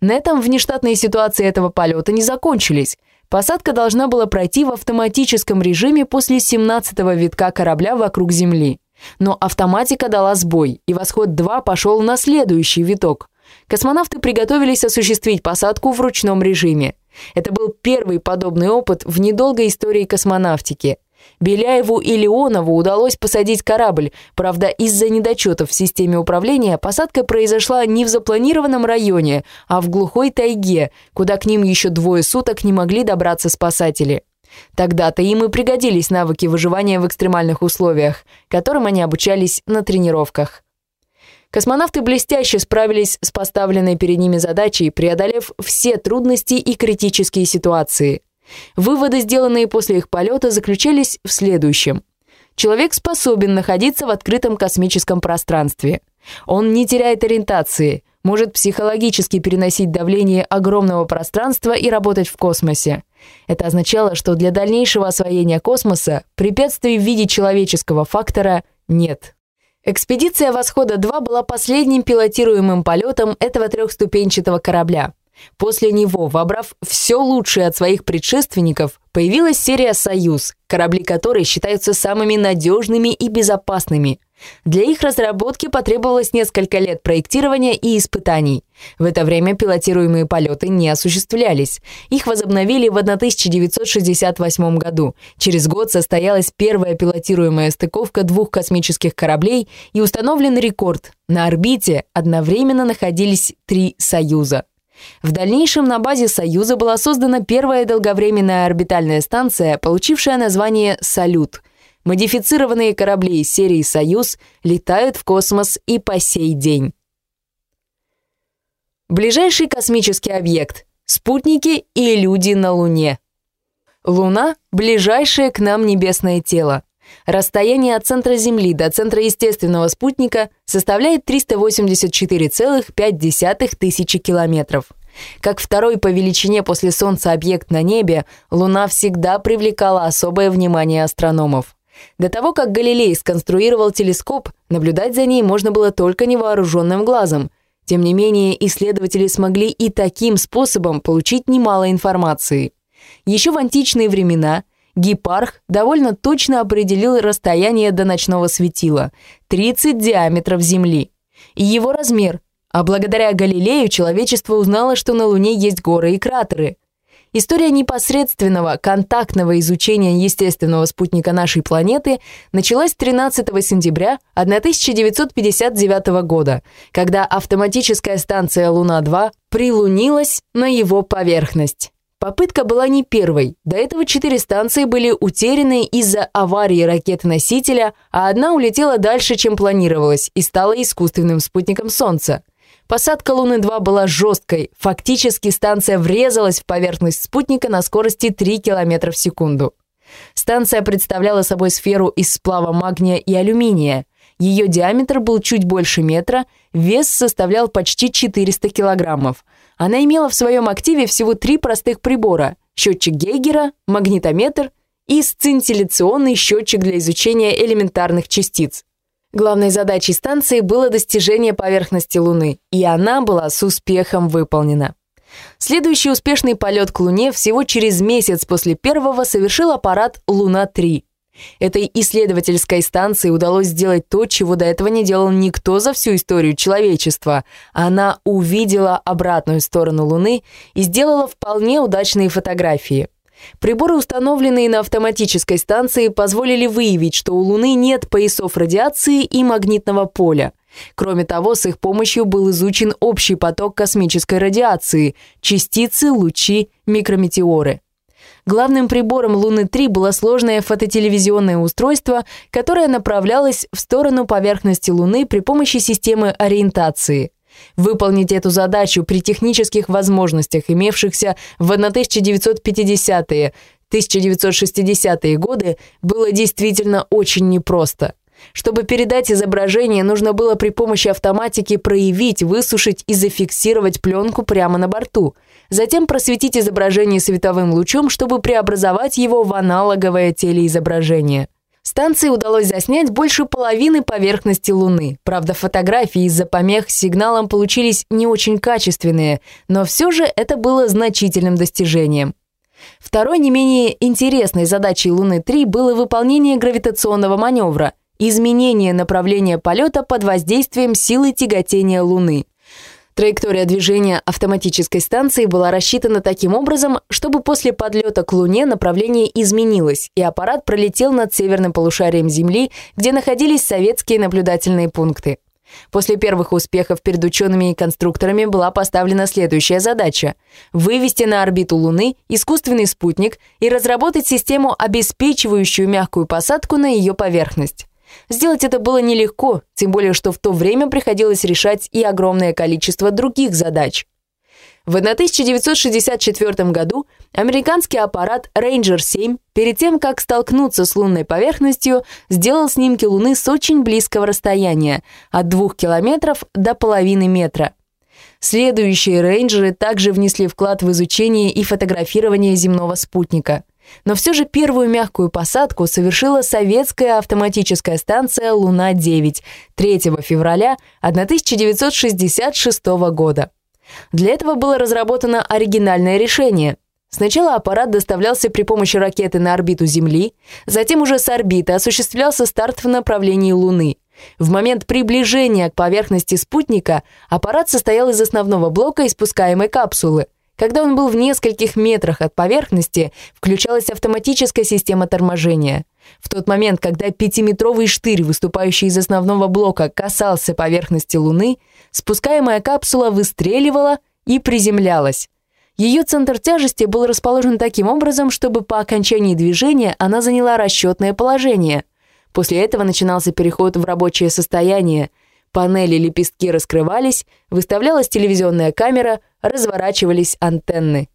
На этом внештатные ситуации этого полета не закончились. Посадка должна была пройти в автоматическом режиме после 17-го витка корабля вокруг Земли. Но автоматика дала сбой, и «Восход-2» пошел на следующий виток. Космонавты приготовились осуществить посадку в ручном режиме. Это был первый подобный опыт в недолгой истории космонавтики. Беляеву и Леонову удалось посадить корабль, правда, из-за недочетов в системе управления посадка произошла не в запланированном районе, а в глухой тайге, куда к ним еще двое суток не могли добраться спасатели. Тогда-то им и пригодились навыки выживания в экстремальных условиях, которым они обучались на тренировках. Космонавты блестяще справились с поставленной перед ними задачей, преодолев все трудности и критические ситуации. Выводы, сделанные после их полета, заключались в следующем. Человек способен находиться в открытом космическом пространстве. Он не теряет ориентации, может психологически переносить давление огромного пространства и работать в космосе. Это означало, что для дальнейшего освоения космоса препятствий в виде человеческого фактора нет. Экспедиция «Восхода-2» была последним пилотируемым полетом этого трехступенчатого корабля. После него, вобрав все лучшее от своих предшественников, появилась серия «Союз», корабли которой считаются самыми надежными и безопасными – для их разработки потребовалось несколько лет проектирования и испытаний. В это время пилотируемые полеты не осуществлялись. Их возобновили в 1968 году. Через год состоялась первая пилотируемая стыковка двух космических кораблей и установлен рекорд. На орбите одновременно находились три «Союза». В дальнейшем на базе «Союза» была создана первая долговременная орбитальная станция, получившая название «Салют». Модифицированные корабли из серии «Союз» летают в космос и по сей день. Ближайший космический объект – спутники и люди на Луне. Луна – ближайшее к нам небесное тело. Расстояние от центра Земли до центра естественного спутника составляет 384,5 тысячи километров. Как второй по величине после Солнца объект на небе, Луна всегда привлекала особое внимание астрономов. До того, как Галилей сконструировал телескоп, наблюдать за ней можно было только невооруженным глазом. Тем не менее, исследователи смогли и таким способом получить немало информации. Еще в античные времена Гипарх довольно точно определил расстояние до ночного светила – 30 диаметров Земли. И его размер, а благодаря Галилею человечество узнало, что на Луне есть горы и кратеры. История непосредственного контактного изучения естественного спутника нашей планеты началась 13 сентября 1959 года, когда автоматическая станция «Луна-2» прилунилась на его поверхность. Попытка была не первой. До этого четыре станции были утеряны из-за аварии ракеты-носителя, а одна улетела дальше, чем планировалось, и стала искусственным спутником Солнца. Посадка Луны-2 была жесткой. Фактически станция врезалась в поверхность спутника на скорости 3 км в секунду. Станция представляла собой сферу из сплава магния и алюминия. Ее диаметр был чуть больше метра, вес составлял почти 400 килограммов. Она имела в своем активе всего три простых прибора – счетчик Гейгера, магнитометр и сцинтилляционный счетчик для изучения элементарных частиц. Главной задачей станции было достижение поверхности Луны, и она была с успехом выполнена. Следующий успешный полет к Луне всего через месяц после первого совершил аппарат «Луна-3». Этой исследовательской станции удалось сделать то, чего до этого не делал никто за всю историю человечества. Она увидела обратную сторону Луны и сделала вполне удачные фотографии. Приборы, установленные на автоматической станции, позволили выявить, что у Луны нет поясов радиации и магнитного поля. Кроме того, с их помощью был изучен общий поток космической радиации, частицы, лучи, микрометеоры. Главным прибором Луны-3 было сложное фототелевизионное устройство, которое направлялось в сторону поверхности Луны при помощи системы ориентации. Выполнить эту задачу при технических возможностях, имевшихся в 1950-е, 1960-е годы, было действительно очень непросто – чтобы передать изображение, нужно было при помощи автоматики проявить, высушить и зафиксировать пленку прямо на борту. Затем просветить изображение световым лучом, чтобы преобразовать его в аналоговое телеизображение. Станции удалось заснять больше половины поверхности Луны. Правда, фотографии из-за помех с сигналом получились не очень качественные, но все же это было значительным достижением. Второй не менее интересной задачей Луны-3 было выполнение гравитационного маневра – изменение направления полета под воздействием силы тяготения Луны. Траектория движения автоматической станции была рассчитана таким образом, чтобы после подлета к Луне направление изменилось, и аппарат пролетел над северным полушарием Земли, где находились советские наблюдательные пункты. После первых успехов перед учеными и конструкторами была поставлена следующая задача – вывести на орбиту Луны искусственный спутник и разработать систему, обеспечивающую мягкую посадку на ее поверхность. Сделать это было нелегко, тем более, что в то время приходилось решать и огромное количество других задач. В 1964 году американский аппарат Ranger 7 перед тем, как столкнуться с лунной поверхностью, сделал снимки Луны с очень близкого расстояния, от 2 километров до половины метра. Следующие рейнджеры также внесли вклад в изучение и фотографирование земного спутника. Но все же первую мягкую посадку совершила советская автоматическая станция «Луна-9» 3 февраля 1966 года. Для этого было разработано оригинальное решение. Сначала аппарат доставлялся при помощи ракеты на орбиту Земли, затем уже с орбиты осуществлялся старт в направлении Луны. В момент приближения к поверхности спутника аппарат состоял из основного блока и спускаемой капсулы – когда он был в нескольких метрах от поверхности, включалась автоматическая система торможения. В тот момент, когда пятиметровый штырь, выступающий из основного блока, касался поверхности Луны, спускаемая капсула выстреливала и приземлялась. Ее центр тяжести был расположен таким образом, чтобы по окончании движения она заняла расчетное положение. После этого начинался переход в рабочее состояние. Панели лепестки раскрывались, выставлялась телевизионная камера, разворачивались антенны.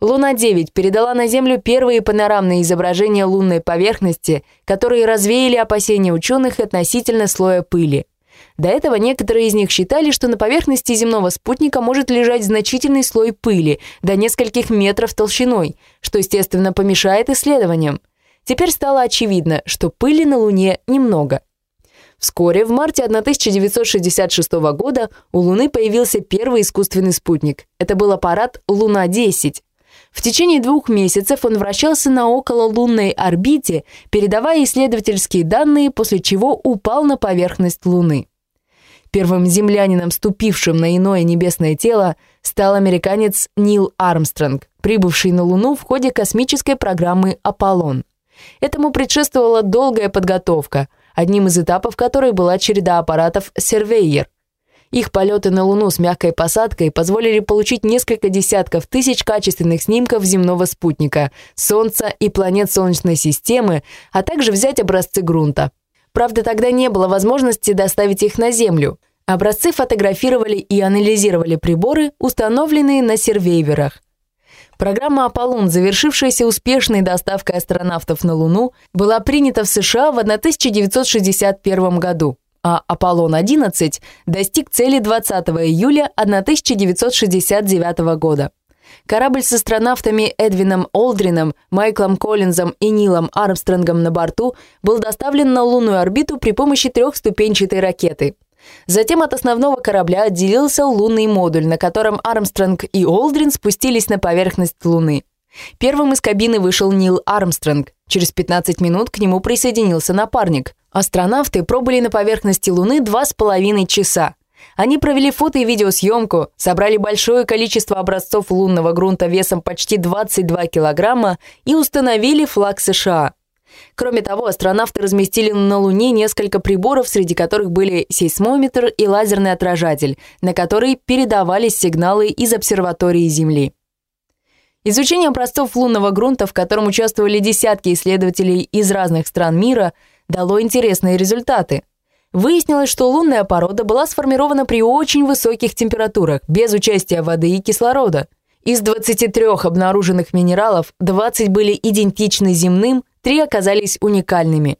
Луна-9 передала на Землю первые панорамные изображения лунной поверхности, которые развеяли опасения ученых относительно слоя пыли. До этого некоторые из них считали, что на поверхности земного спутника может лежать значительный слой пыли до нескольких метров толщиной, что, естественно, помешает исследованиям. Теперь стало очевидно, что пыли на Луне немного. Вскоре, в марте 1966 года, у Луны появился первый искусственный спутник. Это был аппарат «Луна-10», в течение двух месяцев он вращался на окололунной орбите, передавая исследовательские данные, после чего упал на поверхность Луны. Первым землянином, ступившим на иное небесное тело, стал американец Нил Армстронг, прибывший на Луну в ходе космической программы «Аполлон». Этому предшествовала долгая подготовка, одним из этапов которой была череда аппаратов «Сервейер», их полеты на Луну с мягкой посадкой позволили получить несколько десятков тысяч качественных снимков земного спутника, Солнца и планет Солнечной системы, а также взять образцы грунта. Правда, тогда не было возможности доставить их на Землю. Образцы фотографировали и анализировали приборы, установленные на сервейверах. Программа «Аполлон», завершившаяся успешной доставкой астронавтов на Луну, была принята в США в 1961 году а «Аполлон-11» достиг цели 20 июля 1969 года. Корабль с астронавтами Эдвином Олдрином, Майклом Коллинзом и Нилом Армстронгом на борту был доставлен на лунную орбиту при помощи трехступенчатой ракеты. Затем от основного корабля отделился лунный модуль, на котором Армстронг и Олдрин спустились на поверхность Луны. Первым из кабины вышел Нил Армстронг. Через 15 минут к нему присоединился напарник. Астронавты пробыли на поверхности Луны два с половиной часа. Они провели фото и видеосъемку, собрали большое количество образцов лунного грунта весом почти 22 килограмма и установили флаг США. Кроме того, астронавты разместили на Луне несколько приборов, среди которых были сейсмометр и лазерный отражатель, на который передавались сигналы из обсерватории Земли. Изучение образцов лунного грунта, в котором участвовали десятки исследователей из разных стран мира – дало интересные результаты. Выяснилось, что лунная порода была сформирована при очень высоких температурах, без участия воды и кислорода. Из 23 обнаруженных минералов 20 были идентичны земным, 3 оказались уникальными.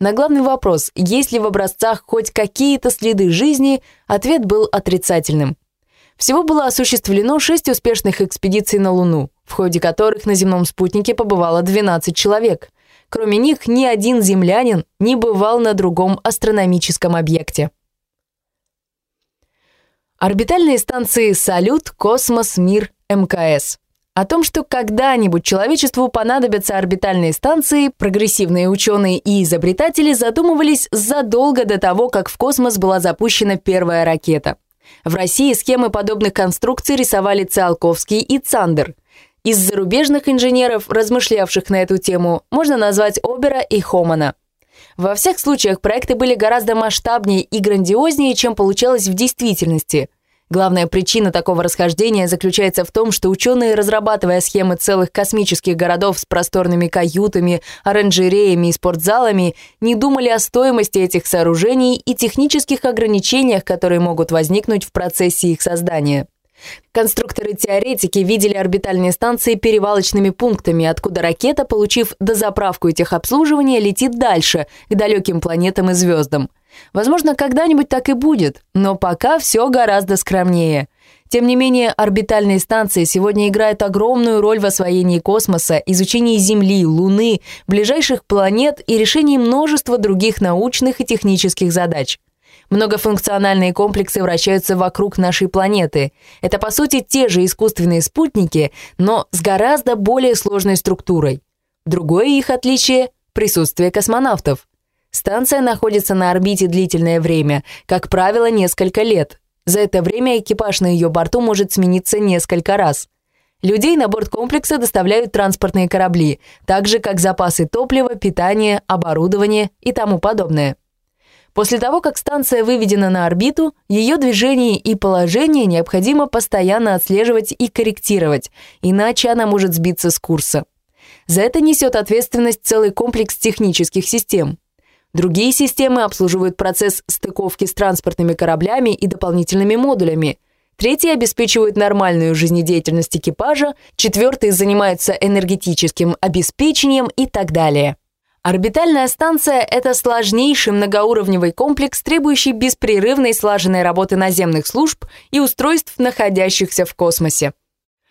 На главный вопрос, есть ли в образцах хоть какие-то следы жизни, ответ был отрицательным. Всего было осуществлено 6 успешных экспедиций на Луну, в ходе которых на земном спутнике побывало 12 человек. Кроме них, ни один землянин не бывал на другом астрономическом объекте. Орбитальные станции «Салют», «Космос», «Мир», МКС. О том, что когда-нибудь человечеству понадобятся орбитальные станции, прогрессивные ученые и изобретатели задумывались задолго до того, как в космос была запущена первая ракета. В России схемы подобных конструкций рисовали Циолковский и Цандер. Из зарубежных инженеров, размышлявших на эту тему, можно назвать Оберта и Хомана. Во всех случаях проекты были гораздо масштабнее и грандиознее, чем получалось в действительности. Главная причина такого расхождения заключается в том, что ученые, разрабатывая схемы целых космических городов с просторными каютами, оранжереями и спортзалами, не думали о стоимости этих сооружений и технических ограничениях, которые могут возникнуть в процессе их создания. Конструкторы-теоретики видели орбитальные станции перевалочными пунктами, откуда ракета, получив дозаправку и техобслуживание, летит дальше, к далеким планетам и звездам. Возможно, когда-нибудь так и будет, но пока все гораздо скромнее. Тем не менее, орбитальные станции сегодня играют огромную роль в освоении космоса, изучении Земли, Луны, ближайших планет и решении множества других научных и технических задач. Многофункциональные комплексы вращаются вокруг нашей планеты. Это, по сути, те же искусственные спутники, но с гораздо более сложной структурой. Другое их отличие – присутствие космонавтов. Станция находится на орбите длительное время, как правило, несколько лет. За это время экипаж на ее борту может смениться несколько раз. Людей на борт комплекса доставляют транспортные корабли, так же как запасы топлива, питания, оборудования и тому подобное. После того, как станция выведена на орбиту, ее движение и положение необходимо постоянно отслеживать и корректировать, иначе она может сбиться с курса. За это несет ответственность целый комплекс технических систем. Другие системы обслуживают процесс стыковки с транспортными кораблями и дополнительными модулями. Третьи обеспечивают нормальную жизнедеятельность экипажа, четвертые занимаются энергетическим обеспечением и так далее. Орбитальная станция — это сложнейший многоуровневый комплекс, требующий беспрерывной слаженной работы наземных служб и устройств, находящихся в космосе.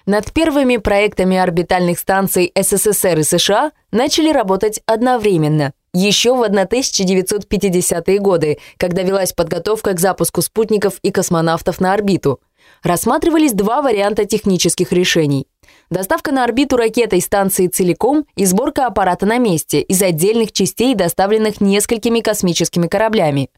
Над первыми проектами орбитальных станций СССР и США начали работать одновременно, еще в 1950-е годы, когда велась подготовка к запуску спутников и космонавтов на орбиту. Рассматривались два варианта технических решений. Доставка на орбиту ракетой станции целиком и сборка аппарата на месте из отдельных частей, доставленных несколькими космическими кораблями.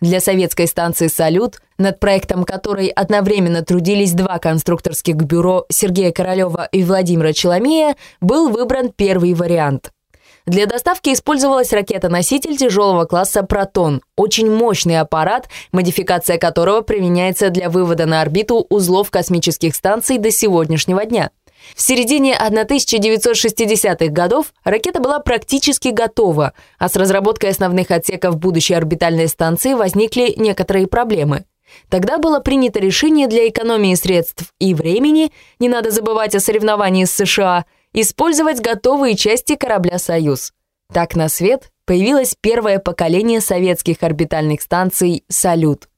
Для советской станции «Салют», над проектом которой одновременно трудились два конструкторских бюро Сергея Королева и Владимира Челомея, был выбран первый вариант. Для доставки использовалась ракета-носитель тяжелого класса «Протон», очень мощный аппарат, модификация которого применяется для вывода на орбиту узлов космических станций до сегодняшнего дня – в середине 1960-х годов ракета была практически готова, а с разработкой основных отсеков будущей орбитальной станции возникли некоторые проблемы. Тогда было принято решение для экономии средств и времени, не надо забывать о соревновании с США, использовать готовые части корабля «Союз». Так на свет появилось первое поколение советских орбитальных станций «Салют».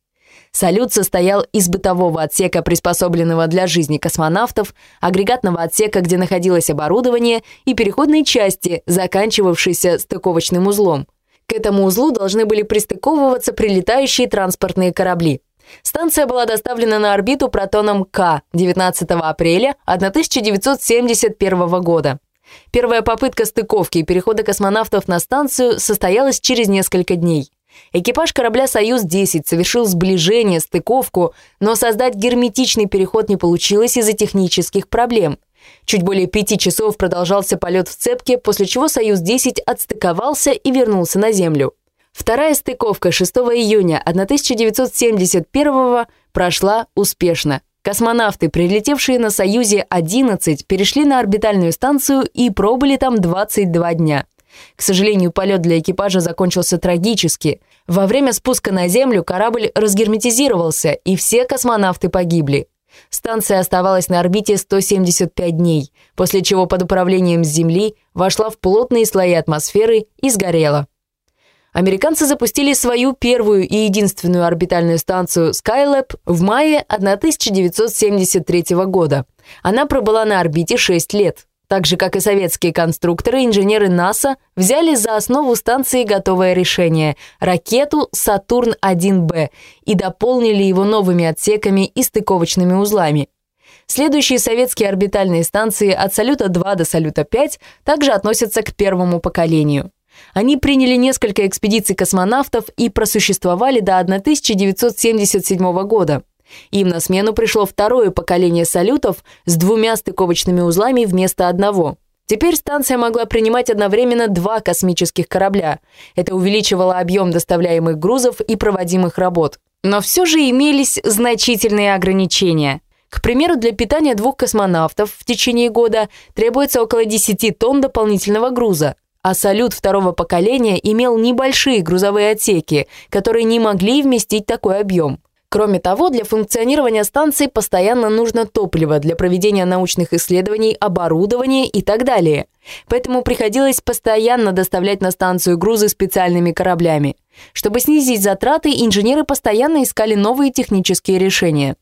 Салют состоял из бытового отсека, приспособленного для жизни космонавтов, агрегатного отсека, где находилось оборудование, и переходной части, заканчивавшейся стыковочным узлом. К этому узлу должны были пристыковываться прилетающие транспортные корабли. Станция была доставлена на орбиту протоном К 19 апреля 1971 года. Первая попытка стыковки и перехода космонавтов на станцию состоялась через несколько дней. Экипаж корабля «Союз-10» совершил сближение, стыковку, но создать герметичный переход не получилось из-за технических проблем. Чуть более пяти часов продолжался полет в цепке, после чего «Союз-10» отстыковался и вернулся на Землю. Вторая стыковка 6 июня 1971 прошла успешно. Космонавты, прилетевшие на «Союзе-11», перешли на орбитальную станцию и пробыли там 22 дня. К сожалению, полет для экипажа закончился трагически. Во время спуска на Землю корабль разгерметизировался, и все космонавты погибли. Станция оставалась на орбите 175 дней, после чего под управлением Земли вошла в плотные слои атмосферы и сгорела. Американцы запустили свою первую и единственную орбитальную станцию Skylab в мае 1973 года. Она пробыла на орбите 6 лет. Так же, как и советские конструкторы, инженеры НАСА взяли за основу станции готовое решение – ракету «Сатурн-1Б» и дополнили его новыми отсеками и стыковочными узлами. Следующие советские орбитальные станции от «Салюта-2» до «Салюта-5» также относятся к первому поколению. Они приняли несколько экспедиций космонавтов и просуществовали до 1977 года. Им на смену пришло второе поколение салютов с двумя стыковочными узлами вместо одного. Теперь станция могла принимать одновременно два космических корабля. Это увеличивало объем доставляемых грузов и проводимых работ. Но все же имелись значительные ограничения. К примеру, для питания двух космонавтов в течение года требуется около 10 тонн дополнительного груза. А салют второго поколения имел небольшие грузовые отсеки, которые не могли вместить такой объем. Кроме того, для функционирования станции постоянно нужно топливо для проведения научных исследований, оборудование и так далее. Поэтому приходилось постоянно доставлять на станцию грузы специальными кораблями. Чтобы снизить затраты, инженеры постоянно искали новые технические решения.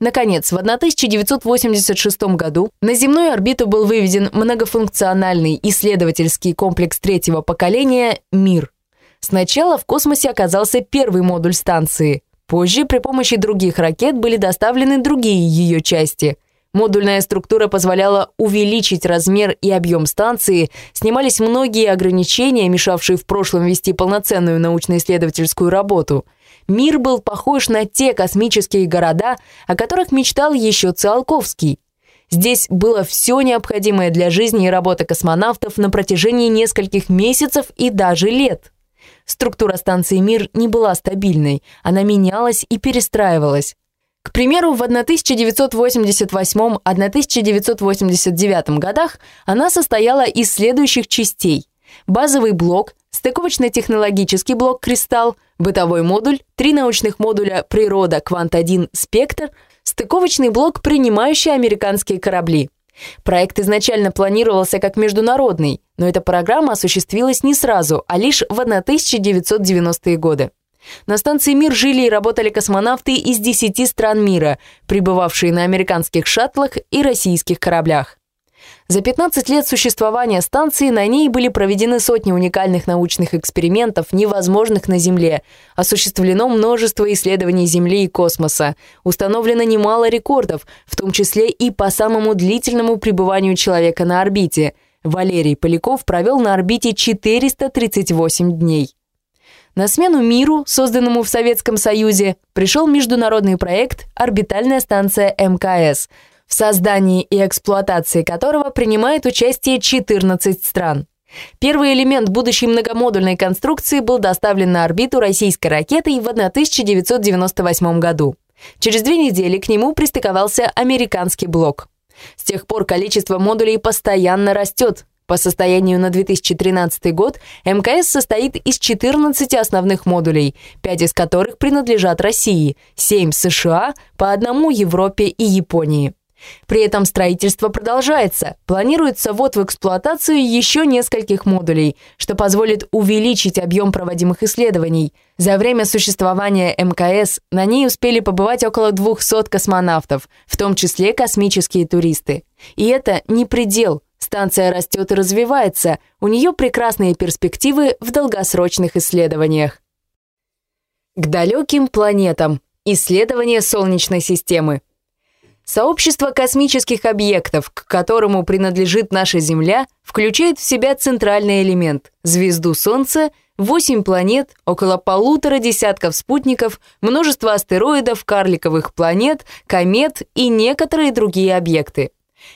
Наконец, в 1986 году на земную орбиту был выведен многофункциональный исследовательский комплекс третьего поколения «Мир». Сначала в космосе оказался первый модуль станции – Позже при помощи других ракет были доставлены другие ее части. Модульная структура позволяла увеличить размер и объем станции, снимались многие ограничения, мешавшие в прошлом вести полноценную научно-исследовательскую работу. Мир был похож на те космические города, о которых мечтал еще Циолковский. Здесь было все необходимое для жизни и работы космонавтов на протяжении нескольких месяцев и даже лет. структура станции «Мир» не была стабильной, она менялась и перестраивалась. К примеру, в 1988-1989 годах она состояла из следующих частей. Базовый блок, стыковочно-технологический блок «Кристалл», бытовой модуль, три научных модуля «Природа», «Квант-1», «Спектр», стыковочный блок, принимающий американские корабли. Проект изначально планировался как международный, но эта программа осуществилась не сразу, а лишь в 1990-е годы. На станции «Мир» жили и работали космонавты из 10 стран мира, прибывавшие на американских шаттлах и российских кораблях. За 15 лет существования станции на ней были проведены сотни уникальных научных экспериментов, невозможных на Земле, осуществлено множество исследований Земли и космоса, установлено немало рекордов, в том числе и по самому длительному пребыванию человека на орбите. Валерий Поляков провел на орбите 438 дней. На смену миру, созданному в Советском Союзе, пришел международный проект «Орбитальная станция МКС», создании и эксплуатации которого принимает участие 14 стран. Первый элемент будущей многомодульной конструкции был доставлен на орбиту российской ракетой в 1998 году. Через две недели к нему пристыковался американский блок. С тех пор количество модулей постоянно растет. По состоянию на 2013 год МКС состоит из 14 основных модулей, 5 из которых принадлежат России, 7 США, по одному Европе и Японии. При этом строительство продолжается. Планируется ввод в эксплуатацию еще нескольких модулей, что позволит увеличить объем проводимых исследований. За время существования МКС на ней успели побывать около 200 космонавтов, в том числе космические туристы. И это не предел. Станция растет и развивается, у нее прекрасные перспективы в долгосрочных исследованиях. К далеким планетам. Исследование Солнечной системы. Сообщество космических объектов, к которому принадлежит наша Земля, включает в себя центральный элемент – звезду Солнца, 8 планет, около полутора десятков спутников, множество астероидов, карликовых планет, комет и некоторые другие объекты.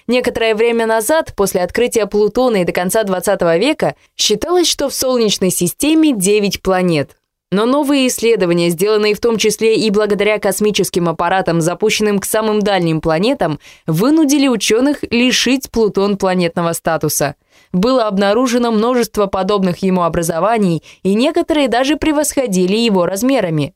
Некоторое время назад, после открытия Плутона и до конца 20 века, считалось, что в Солнечной системе 9 планет. Но новые исследования, сделанные в том числе и благодаря космическим аппаратам, запущенным к самым дальним планетам, вынудили ученых лишить Плутон планетного статуса. Было обнаружено множество подобных ему образований, и некоторые даже превосходили его размерами.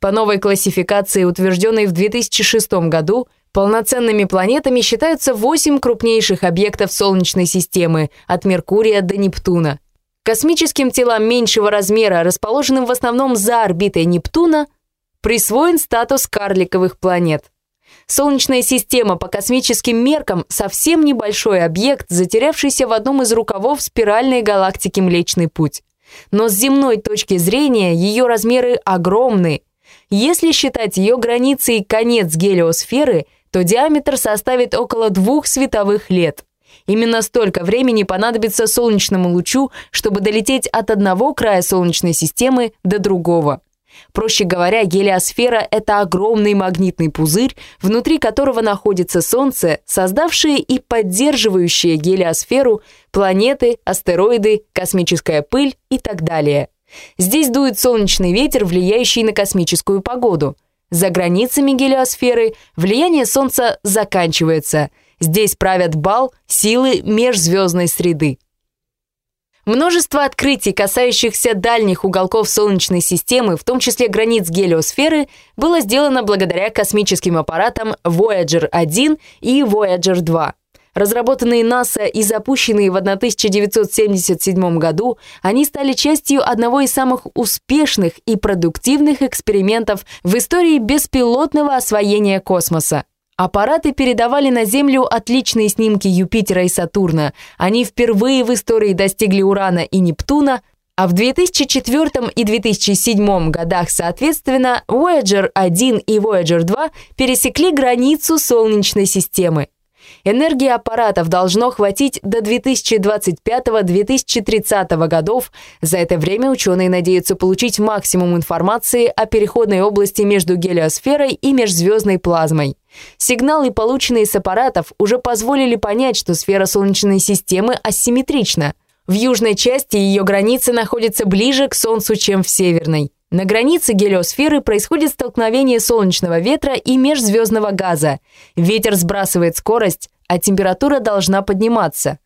По новой классификации, утвержденной в 2006 году, полноценными планетами считаются 8 крупнейших объектов Солнечной системы, от Меркурия до Нептуна. Космическим телам меньшего размера, расположенным в основном за орбитой Нептуна, присвоен статус карликовых планет. Солнечная система по космическим меркам совсем небольшой объект, затерявшийся в одном из рукавов спиральной галактики Млечный Путь. Но с земной точки зрения ее размеры огромны. Если считать ее границей конец гелиосферы, то диаметр составит около двух световых лет – Именно столько времени понадобится солнечному лучу, чтобы долететь от одного края Солнечной системы до другого. Проще говоря, гелиосфера — это огромный магнитный пузырь, внутри которого находится Солнце, создавшее и поддерживающее гелиосферу планеты, астероиды, космическая пыль и так далее. Здесь дует солнечный ветер, влияющий на космическую погоду. За границами гелиосферы влияние Солнца заканчивается — Здесь правят бал силы межзвездной среды. Множество открытий, касающихся дальних уголков Солнечной системы, в том числе границ гелиосферы, было сделано благодаря космическим аппаратам Voyager 1 и Voyager 2. Разработанные НАСА и запущенные в 1977 году, они стали частью одного из самых успешных и продуктивных экспериментов в истории беспилотного освоения космоса. Аппараты передавали на Землю отличные снимки Юпитера и Сатурна. Они впервые в истории достигли Урана и Нептуна, а в 2004 и 2007 годах, соответственно, Voyager 1 и Voyager 2 пересекли границу Солнечной системы. Энергии аппаратов должно хватить до 2025-2030 годов. За это время ученые надеются получить максимум информации о переходной области между гелиосферой и межзвездной плазмой. Сигналы, полученные с аппаратов, уже позволили понять, что сфера Солнечной системы асимметрична. В южной части ее границы находятся ближе к Солнцу, чем в северной. На границе гелиосферы происходит столкновение солнечного ветра и межзвездного газа. Ветер сбрасывает скорость, а температура должна подниматься.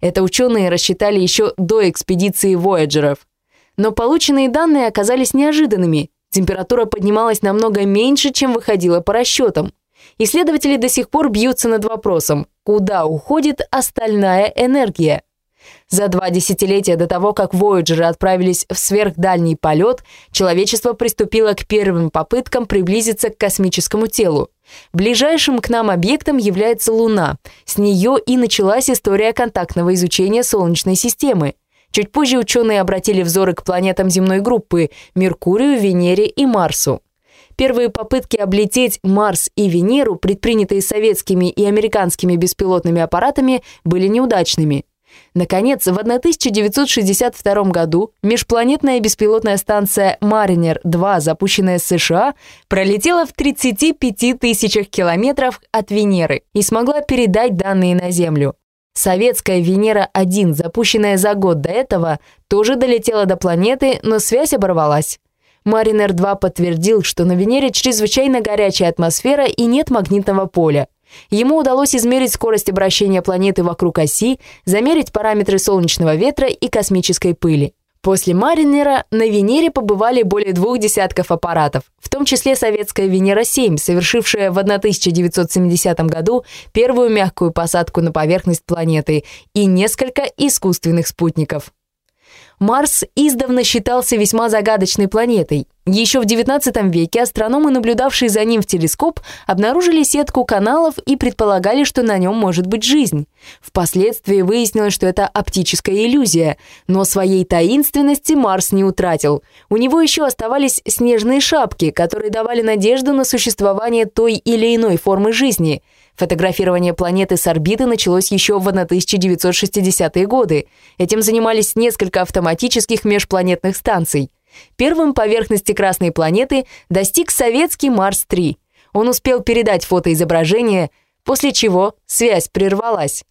Это ученые рассчитали еще до экспедиции Вояджеров. Но полученные данные оказались неожиданными. Температура поднималась намного меньше, чем выходила по расчетам. Исследователи до сих пор бьются над вопросом, куда уходит остальная энергия. За два десятилетия до того, как Voyager отправились в сверхдальний полет, человечество приступило к первым попыткам приблизиться к космическому телу. Ближайшим к нам объектом является Луна. С нее и началась история контактного изучения Солнечной системы. Чуть позже ученые обратили взоры к планетам земной группы – Меркурию, Венере и Марсу. Первые попытки облететь Марс и Венеру, предпринятые советскими и американскими беспилотными аппаратами, были неудачными. Наконец, в 1962 году межпланетная беспилотная станция «Маринер-2», запущенная с США, пролетела в 35 тысячах километров от Венеры и смогла передать данные на Землю. Советская Венера-1, запущенная за год до этого, тоже долетела до планеты, но связь оборвалась. Маринер-2 подтвердил, что на Венере чрезвычайно горячая атмосфера и нет магнитного поля. Ему удалось измерить скорость обращения планеты вокруг оси, замерить параметры солнечного ветра и космической пыли. После Маринера на Венере побывали более двух десятков аппаратов, в том числе советская Венера-7, совершившая в 1970 году первую мягкую посадку на поверхность планеты, и несколько искусственных спутников. Марс издавна считался весьма загадочной планетой. Еще в XIX веке астрономы, наблюдавшие за ним в телескоп, обнаружили сетку каналов и предполагали, что на нем может быть жизнь. Впоследствии выяснилось, что это оптическая иллюзия, но своей таинственности Марс не утратил. У него еще оставались снежные шапки, которые давали надежду на существование той или иной формы жизни – Фотографирование планеты с орбиты началось еще в 1960-е годы. Этим занимались несколько автоматических межпланетных станций. Первым поверхности Красной планеты достиг советский Марс-3. Он успел передать фотоизображение, после чего связь прервалась.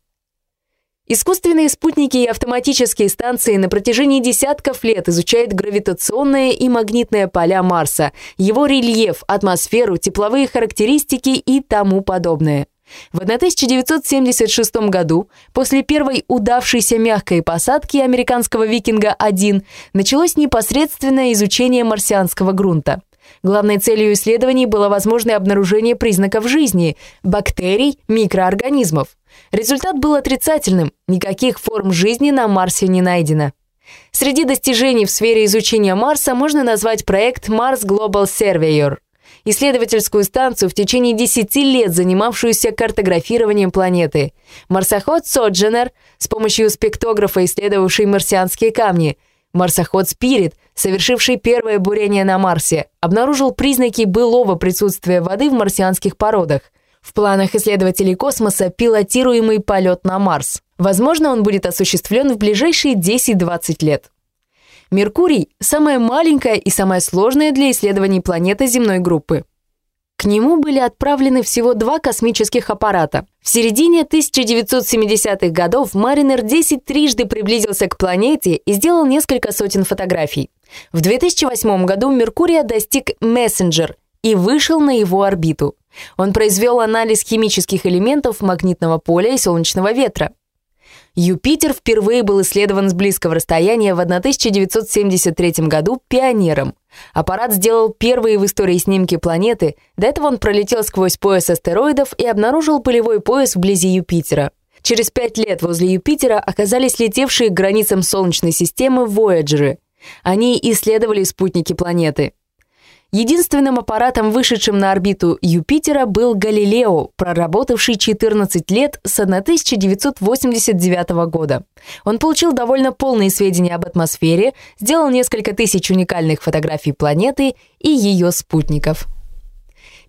Искусственные спутники и автоматические станции на протяжении десятков лет изучают гравитационное и магнитное поля Марса, его рельеф, атмосферу, тепловые характеристики и тому подобное. В 1976 году, после первой удавшейся мягкой посадки американского «Викинга-1», началось непосредственное изучение марсианского грунта. Главной целью исследований было возможное обнаружение признаков жизни – бактерий, микроорганизмов. Результат был отрицательным, никаких форм жизни на Марсе не найдено. Среди достижений в сфере изучения Марса можно назвать проект Mars Global Surveyor – исследовательскую станцию в течение 10 лет, занимавшуюся картографированием планеты. Марсоход Содженер, с помощью спектографа исследовавший марсианские камни. Марсоход Спирит, совершивший первое бурение на Марсе, обнаружил признаки былого присутствия воды в марсианских породах. В планах исследователей космоса пилотируемый полет на Марс. Возможно, он будет осуществлен в ближайшие 10-20 лет. Меркурий – самая маленькая и самая сложная для исследований планета земной группы. К нему были отправлены всего два космических аппарата. В середине 1970-х годов Маринер 10 трижды приблизился к планете и сделал несколько сотен фотографий. В 2008 году Меркурия достиг Мессенджер и вышел на его орбиту. Он произвел анализ химических элементов магнитного поля и солнечного ветра. Юпитер впервые был исследован с близкого расстояния в 1973 году пионером. Аппарат сделал первые в истории снимки планеты, до этого он пролетел сквозь пояс астероидов и обнаружил полевой пояс вблизи Юпитера. Через пять лет возле Юпитера оказались летевшие к границам Солнечной системы Вояджеры. Они исследовали спутники планеты. Единственным аппаратом, вышедшим на орбиту Юпитера, был Галилео, проработавший 14 лет с 1989 года. Он получил довольно полные сведения об атмосфере, сделал несколько тысяч уникальных фотографий планеты и ее спутников.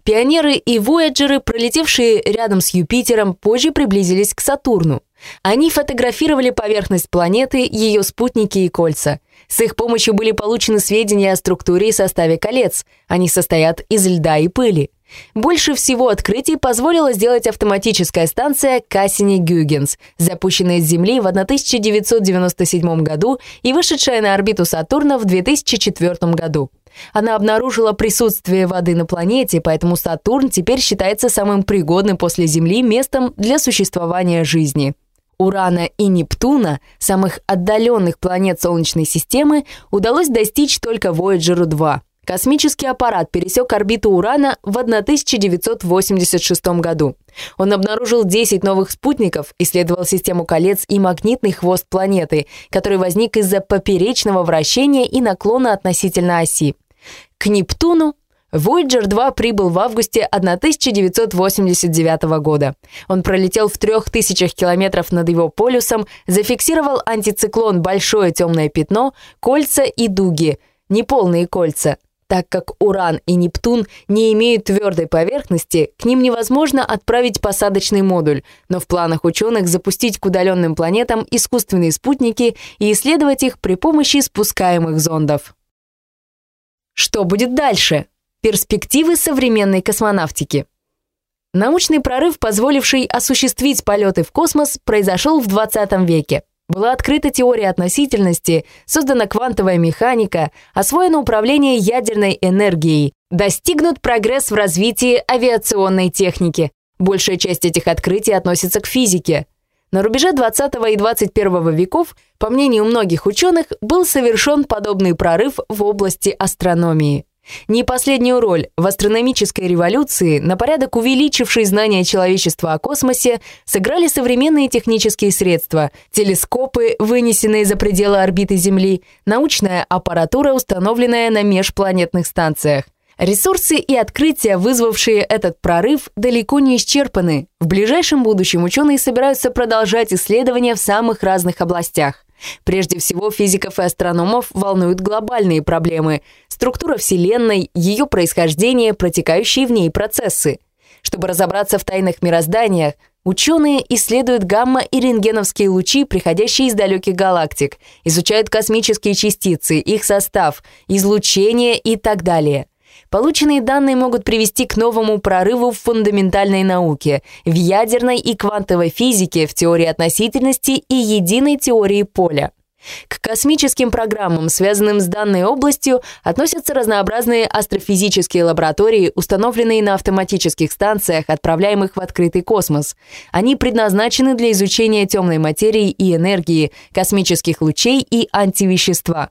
Пионеры и Вояджеры, пролетевшие рядом с Юпитером, позже приблизились к Сатурну. Они фотографировали поверхность планеты, ее спутники и кольца. С их помощью были получены сведения о структуре и составе колец. Они состоят из льда и пыли. Больше всего открытий позволила сделать автоматическая станция Кассини-Гюгенс, запущенная с Земли в 1997 году и вышедшая на орбиту Сатурна в 2004 году. Она обнаружила присутствие воды на планете, поэтому Сатурн теперь считается самым пригодным после Земли местом для существования жизни. Урана и Нептуна, самых отдаленных планет Солнечной системы, удалось достичь только Voyager 2. Космический аппарат пересек орбиту Урана в 1986 году. Он обнаружил 10 новых спутников, исследовал систему колец и магнитный хвост планеты, который возник из-за поперечного вращения и наклона относительно оси. К Нептуну Voyager 2 прибыл в августе 1989 года. Он пролетел в 3000 километров над его полюсом, зафиксировал антициклон «Большое темное пятно», кольца и дуги, неполные кольца. Так как Уран и Нептун не имеют твердой поверхности, к ним невозможно отправить посадочный модуль, но в планах ученых запустить к удаленным планетам искусственные спутники и исследовать их при помощи спускаемых зондов. Что будет дальше? Перспективы современной космонавтики. Научный прорыв, позволивший осуществить полеты в космос, произошел в 20 веке. Была открыта теория относительности, создана квантовая механика, освоено управление ядерной энергией, достигнут прогресс в развитии авиационной техники. Большая часть этих открытий относится к физике. На рубеже 20 и 21 веков, по мнению многих ученых, был совершен подобный прорыв в области астрономии. Не последнюю роль в астрономической революции, на порядок увеличившей знания человечества о космосе, сыграли современные технические средства, телескопы, вынесенные за пределы орбиты Земли, научная аппаратура, установленная на межпланетных станциях. Ресурсы и открытия, вызвавшие этот прорыв, далеко не исчерпаны. В ближайшем будущем ученые собираются продолжать исследования в самых разных областях. Прежде всего, физиков и астрономов волнуют глобальные проблемы – структура Вселенной, ее происхождение, протекающие в ней процессы. Чтобы разобраться в тайнах мироздания, ученые исследуют гамма- и рентгеновские лучи, приходящие из далеких галактик, изучают космические частицы, их состав, излучение и так далее – Полученные данные могут привести к новому прорыву в фундаментальной науке, в ядерной и квантовой физике, в теории относительности и единой теории поля. К космическим программам, связанным с данной областью, относятся разнообразные астрофизические лаборатории, установленные на автоматических станциях, отправляемых в открытый космос. Они предназначены для изучения темной материи и энергии, космических лучей и антивещества.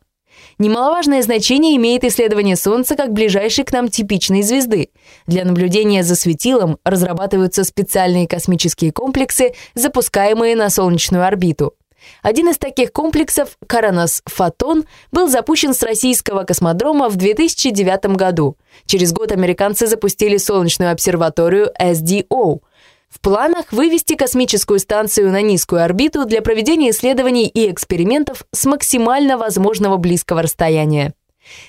Немаловажное значение имеет исследование Солнца как ближайшей к нам типичной звезды. Для наблюдения за светилом разрабатываются специальные космические комплексы, запускаемые на солнечную орбиту. Один из таких комплексов, Коронос Фотон, был запущен с российского космодрома в 2009 году. Через год американцы запустили солнечную обсерваторию SDO – в планах вывести космическую станцию на низкую орбиту для проведения исследований и экспериментов с максимально возможного близкого расстояния.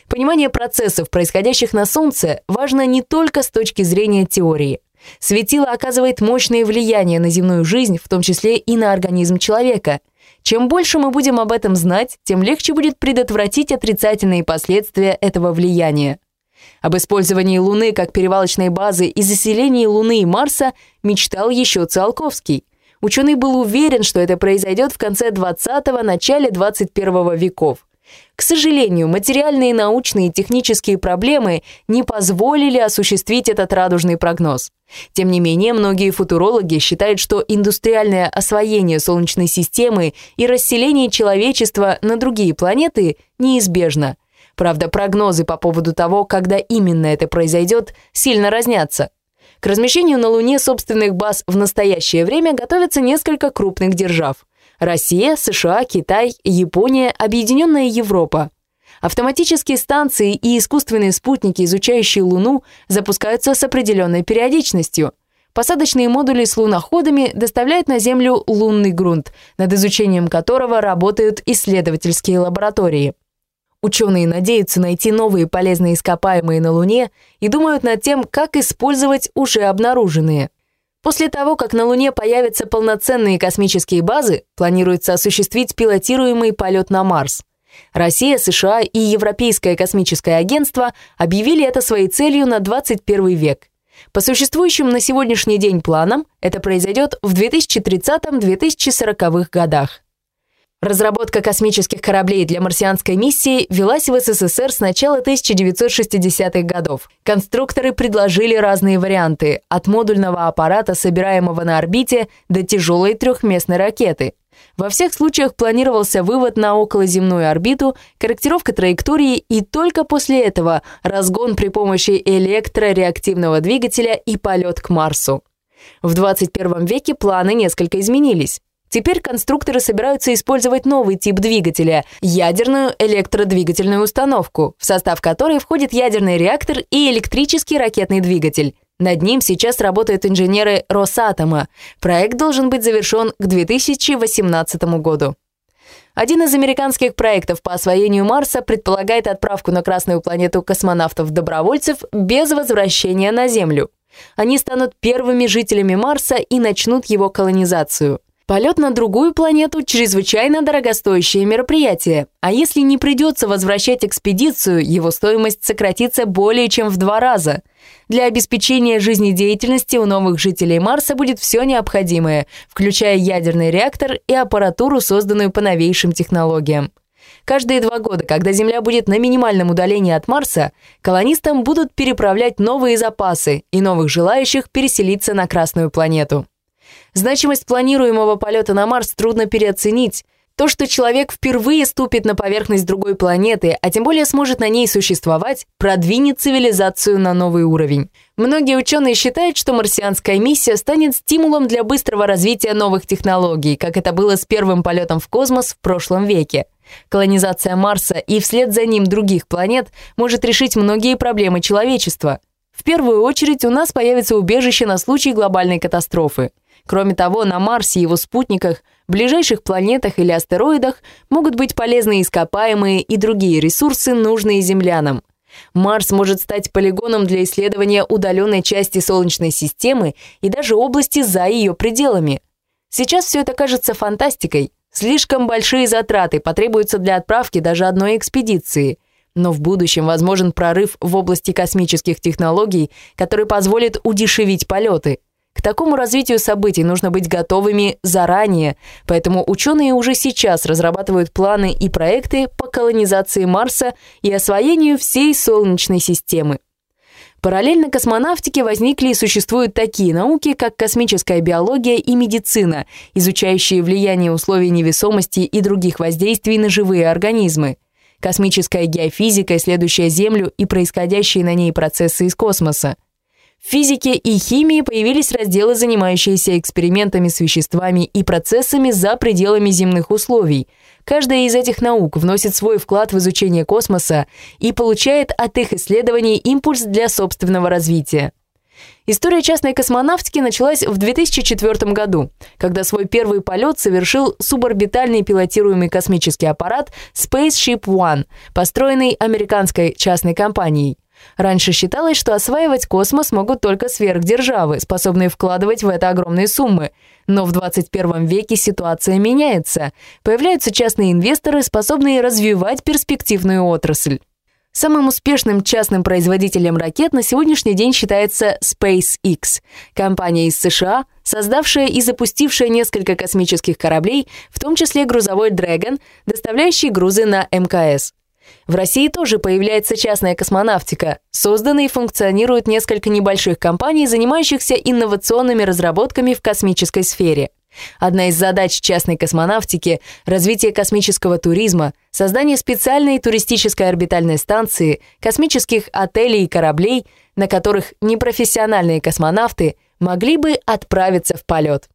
Понимание процессов, происходящих на Солнце, важно не только с точки зрения теории. Светило оказывает мощное влияние на земную жизнь, в том числе и на организм человека. Чем больше мы будем об этом знать, тем легче будет предотвратить отрицательные последствия этого влияния. Об использовании Луны как перевалочной базы и заселении Луны и Марса мечтал еще Циолковский. Ученый был уверен, что это произойдет в конце 20-го, начале 21 веков. К сожалению, материальные, научные и технические проблемы не позволили осуществить этот радужный прогноз. Тем не менее, многие футурологи считают, что индустриальное освоение Солнечной системы и расселение человечества на другие планеты неизбежно – Правда, прогнозы по поводу того, когда именно это произойдет, сильно разнятся. К размещению на Луне собственных баз в настоящее время готовятся несколько крупных держав. Россия, США, Китай, Япония, Объединенная Европа. Автоматические станции и искусственные спутники, изучающие Луну, запускаются с определенной периодичностью. Посадочные модули с луноходами доставляют на Землю лунный грунт, над изучением которого работают исследовательские лаборатории. Ученые надеются найти новые полезные ископаемые на Луне и думают над тем, как использовать уже обнаруженные. После того, как на Луне появятся полноценные космические базы, планируется осуществить пилотируемый полет на Марс. Россия, США и Европейское космическое агентство объявили это своей целью на 21 век. По существующим на сегодняшний день планам это произойдет в 2030-2040 годах. Разработка космических кораблей для марсианской миссии велась в СССР с начала 1960-х годов. Конструкторы предложили разные варианты – от модульного аппарата, собираемого на орбите, до тяжелой трехместной ракеты. Во всех случаях планировался вывод на околоземную орбиту, корректировка траектории и только после этого разгон при помощи электрореактивного двигателя и полет к Марсу. В 21 веке планы несколько изменились. Теперь конструкторы собираются использовать новый тип двигателя – ядерную электродвигательную установку, в состав которой входит ядерный реактор и электрический ракетный двигатель. Над ним сейчас работают инженеры Росатома. Проект должен быть завершен к 2018 году. Один из американских проектов по освоению Марса предполагает отправку на Красную планету космонавтов-добровольцев без возвращения на Землю. Они станут первыми жителями Марса и начнут его колонизацию. Полет на другую планету – чрезвычайно дорогостоящее мероприятие, а если не придется возвращать экспедицию, его стоимость сократится более чем в два раза. Для обеспечения жизнедеятельности у новых жителей Марса будет все необходимое, включая ядерный реактор и аппаратуру, созданную по новейшим технологиям. Каждые два года, когда Земля будет на минимальном удалении от Марса, колонистам будут переправлять новые запасы и новых желающих переселиться на Красную планету. Значимость планируемого полета на Марс трудно переоценить. То, что человек впервые ступит на поверхность другой планеты, а тем более сможет на ней существовать, продвинет цивилизацию на новый уровень. Многие ученые считают, что марсианская миссия станет стимулом для быстрого развития новых технологий, как это было с первым полетом в космос в прошлом веке. Колонизация Марса и вслед за ним других планет может решить многие проблемы человечества. В первую очередь у нас появится убежище на случай глобальной катастрофы – Кроме того, на Марсе и его спутниках, ближайших планетах или астероидах могут быть полезные ископаемые и другие ресурсы, нужные землянам. Марс может стать полигоном для исследования удаленной части Солнечной системы и даже области за ее пределами. Сейчас все это кажется фантастикой. Слишком большие затраты потребуются для отправки даже одной экспедиции. Но в будущем возможен прорыв в области космических технологий, который позволит удешевить полеты – такому развитию событий нужно быть готовыми заранее, поэтому ученые уже сейчас разрабатывают планы и проекты по колонизации Марса и освоению всей Солнечной системы. Параллельно космонавтике возникли и существуют такие науки, как космическая биология и медицина, изучающие влияние условий невесомости и других воздействий на живые организмы. Космическая геофизика, исследующая Землю и происходящие на ней процессы из космоса. В физике и химии появились разделы, занимающиеся экспериментами с веществами и процессами за пределами земных условий. Каждая из этих наук вносит свой вклад в изучение космоса и получает от их исследований импульс для собственного развития. История частной космонавтики началась в 2004 году, когда свой первый полет совершил суборбитальный пилотируемый космический аппарат Spaceship One, построенный американской частной компанией. Раньше считалось, что осваивать космос могут только сверхдержавы, способные вкладывать в это огромные суммы. Но в 21 веке ситуация меняется. Появляются частные инвесторы, способные развивать перспективную отрасль. Самым успешным частным производителем ракет на сегодняшний день считается SpaceX, компания из США, создавшая и запустившая несколько космических кораблей, в том числе грузовой Dragon, доставляющий грузы на МКС. В России тоже появляется частная космонавтика. Созданы и функционируют несколько небольших компаний, занимающихся инновационными разработками в космической сфере. Одна из задач частной космонавтики – развитие космического туризма, создание специальной туристической орбитальной станции, космических отелей и кораблей, на которых непрофессиональные космонавты могли бы отправиться в полет.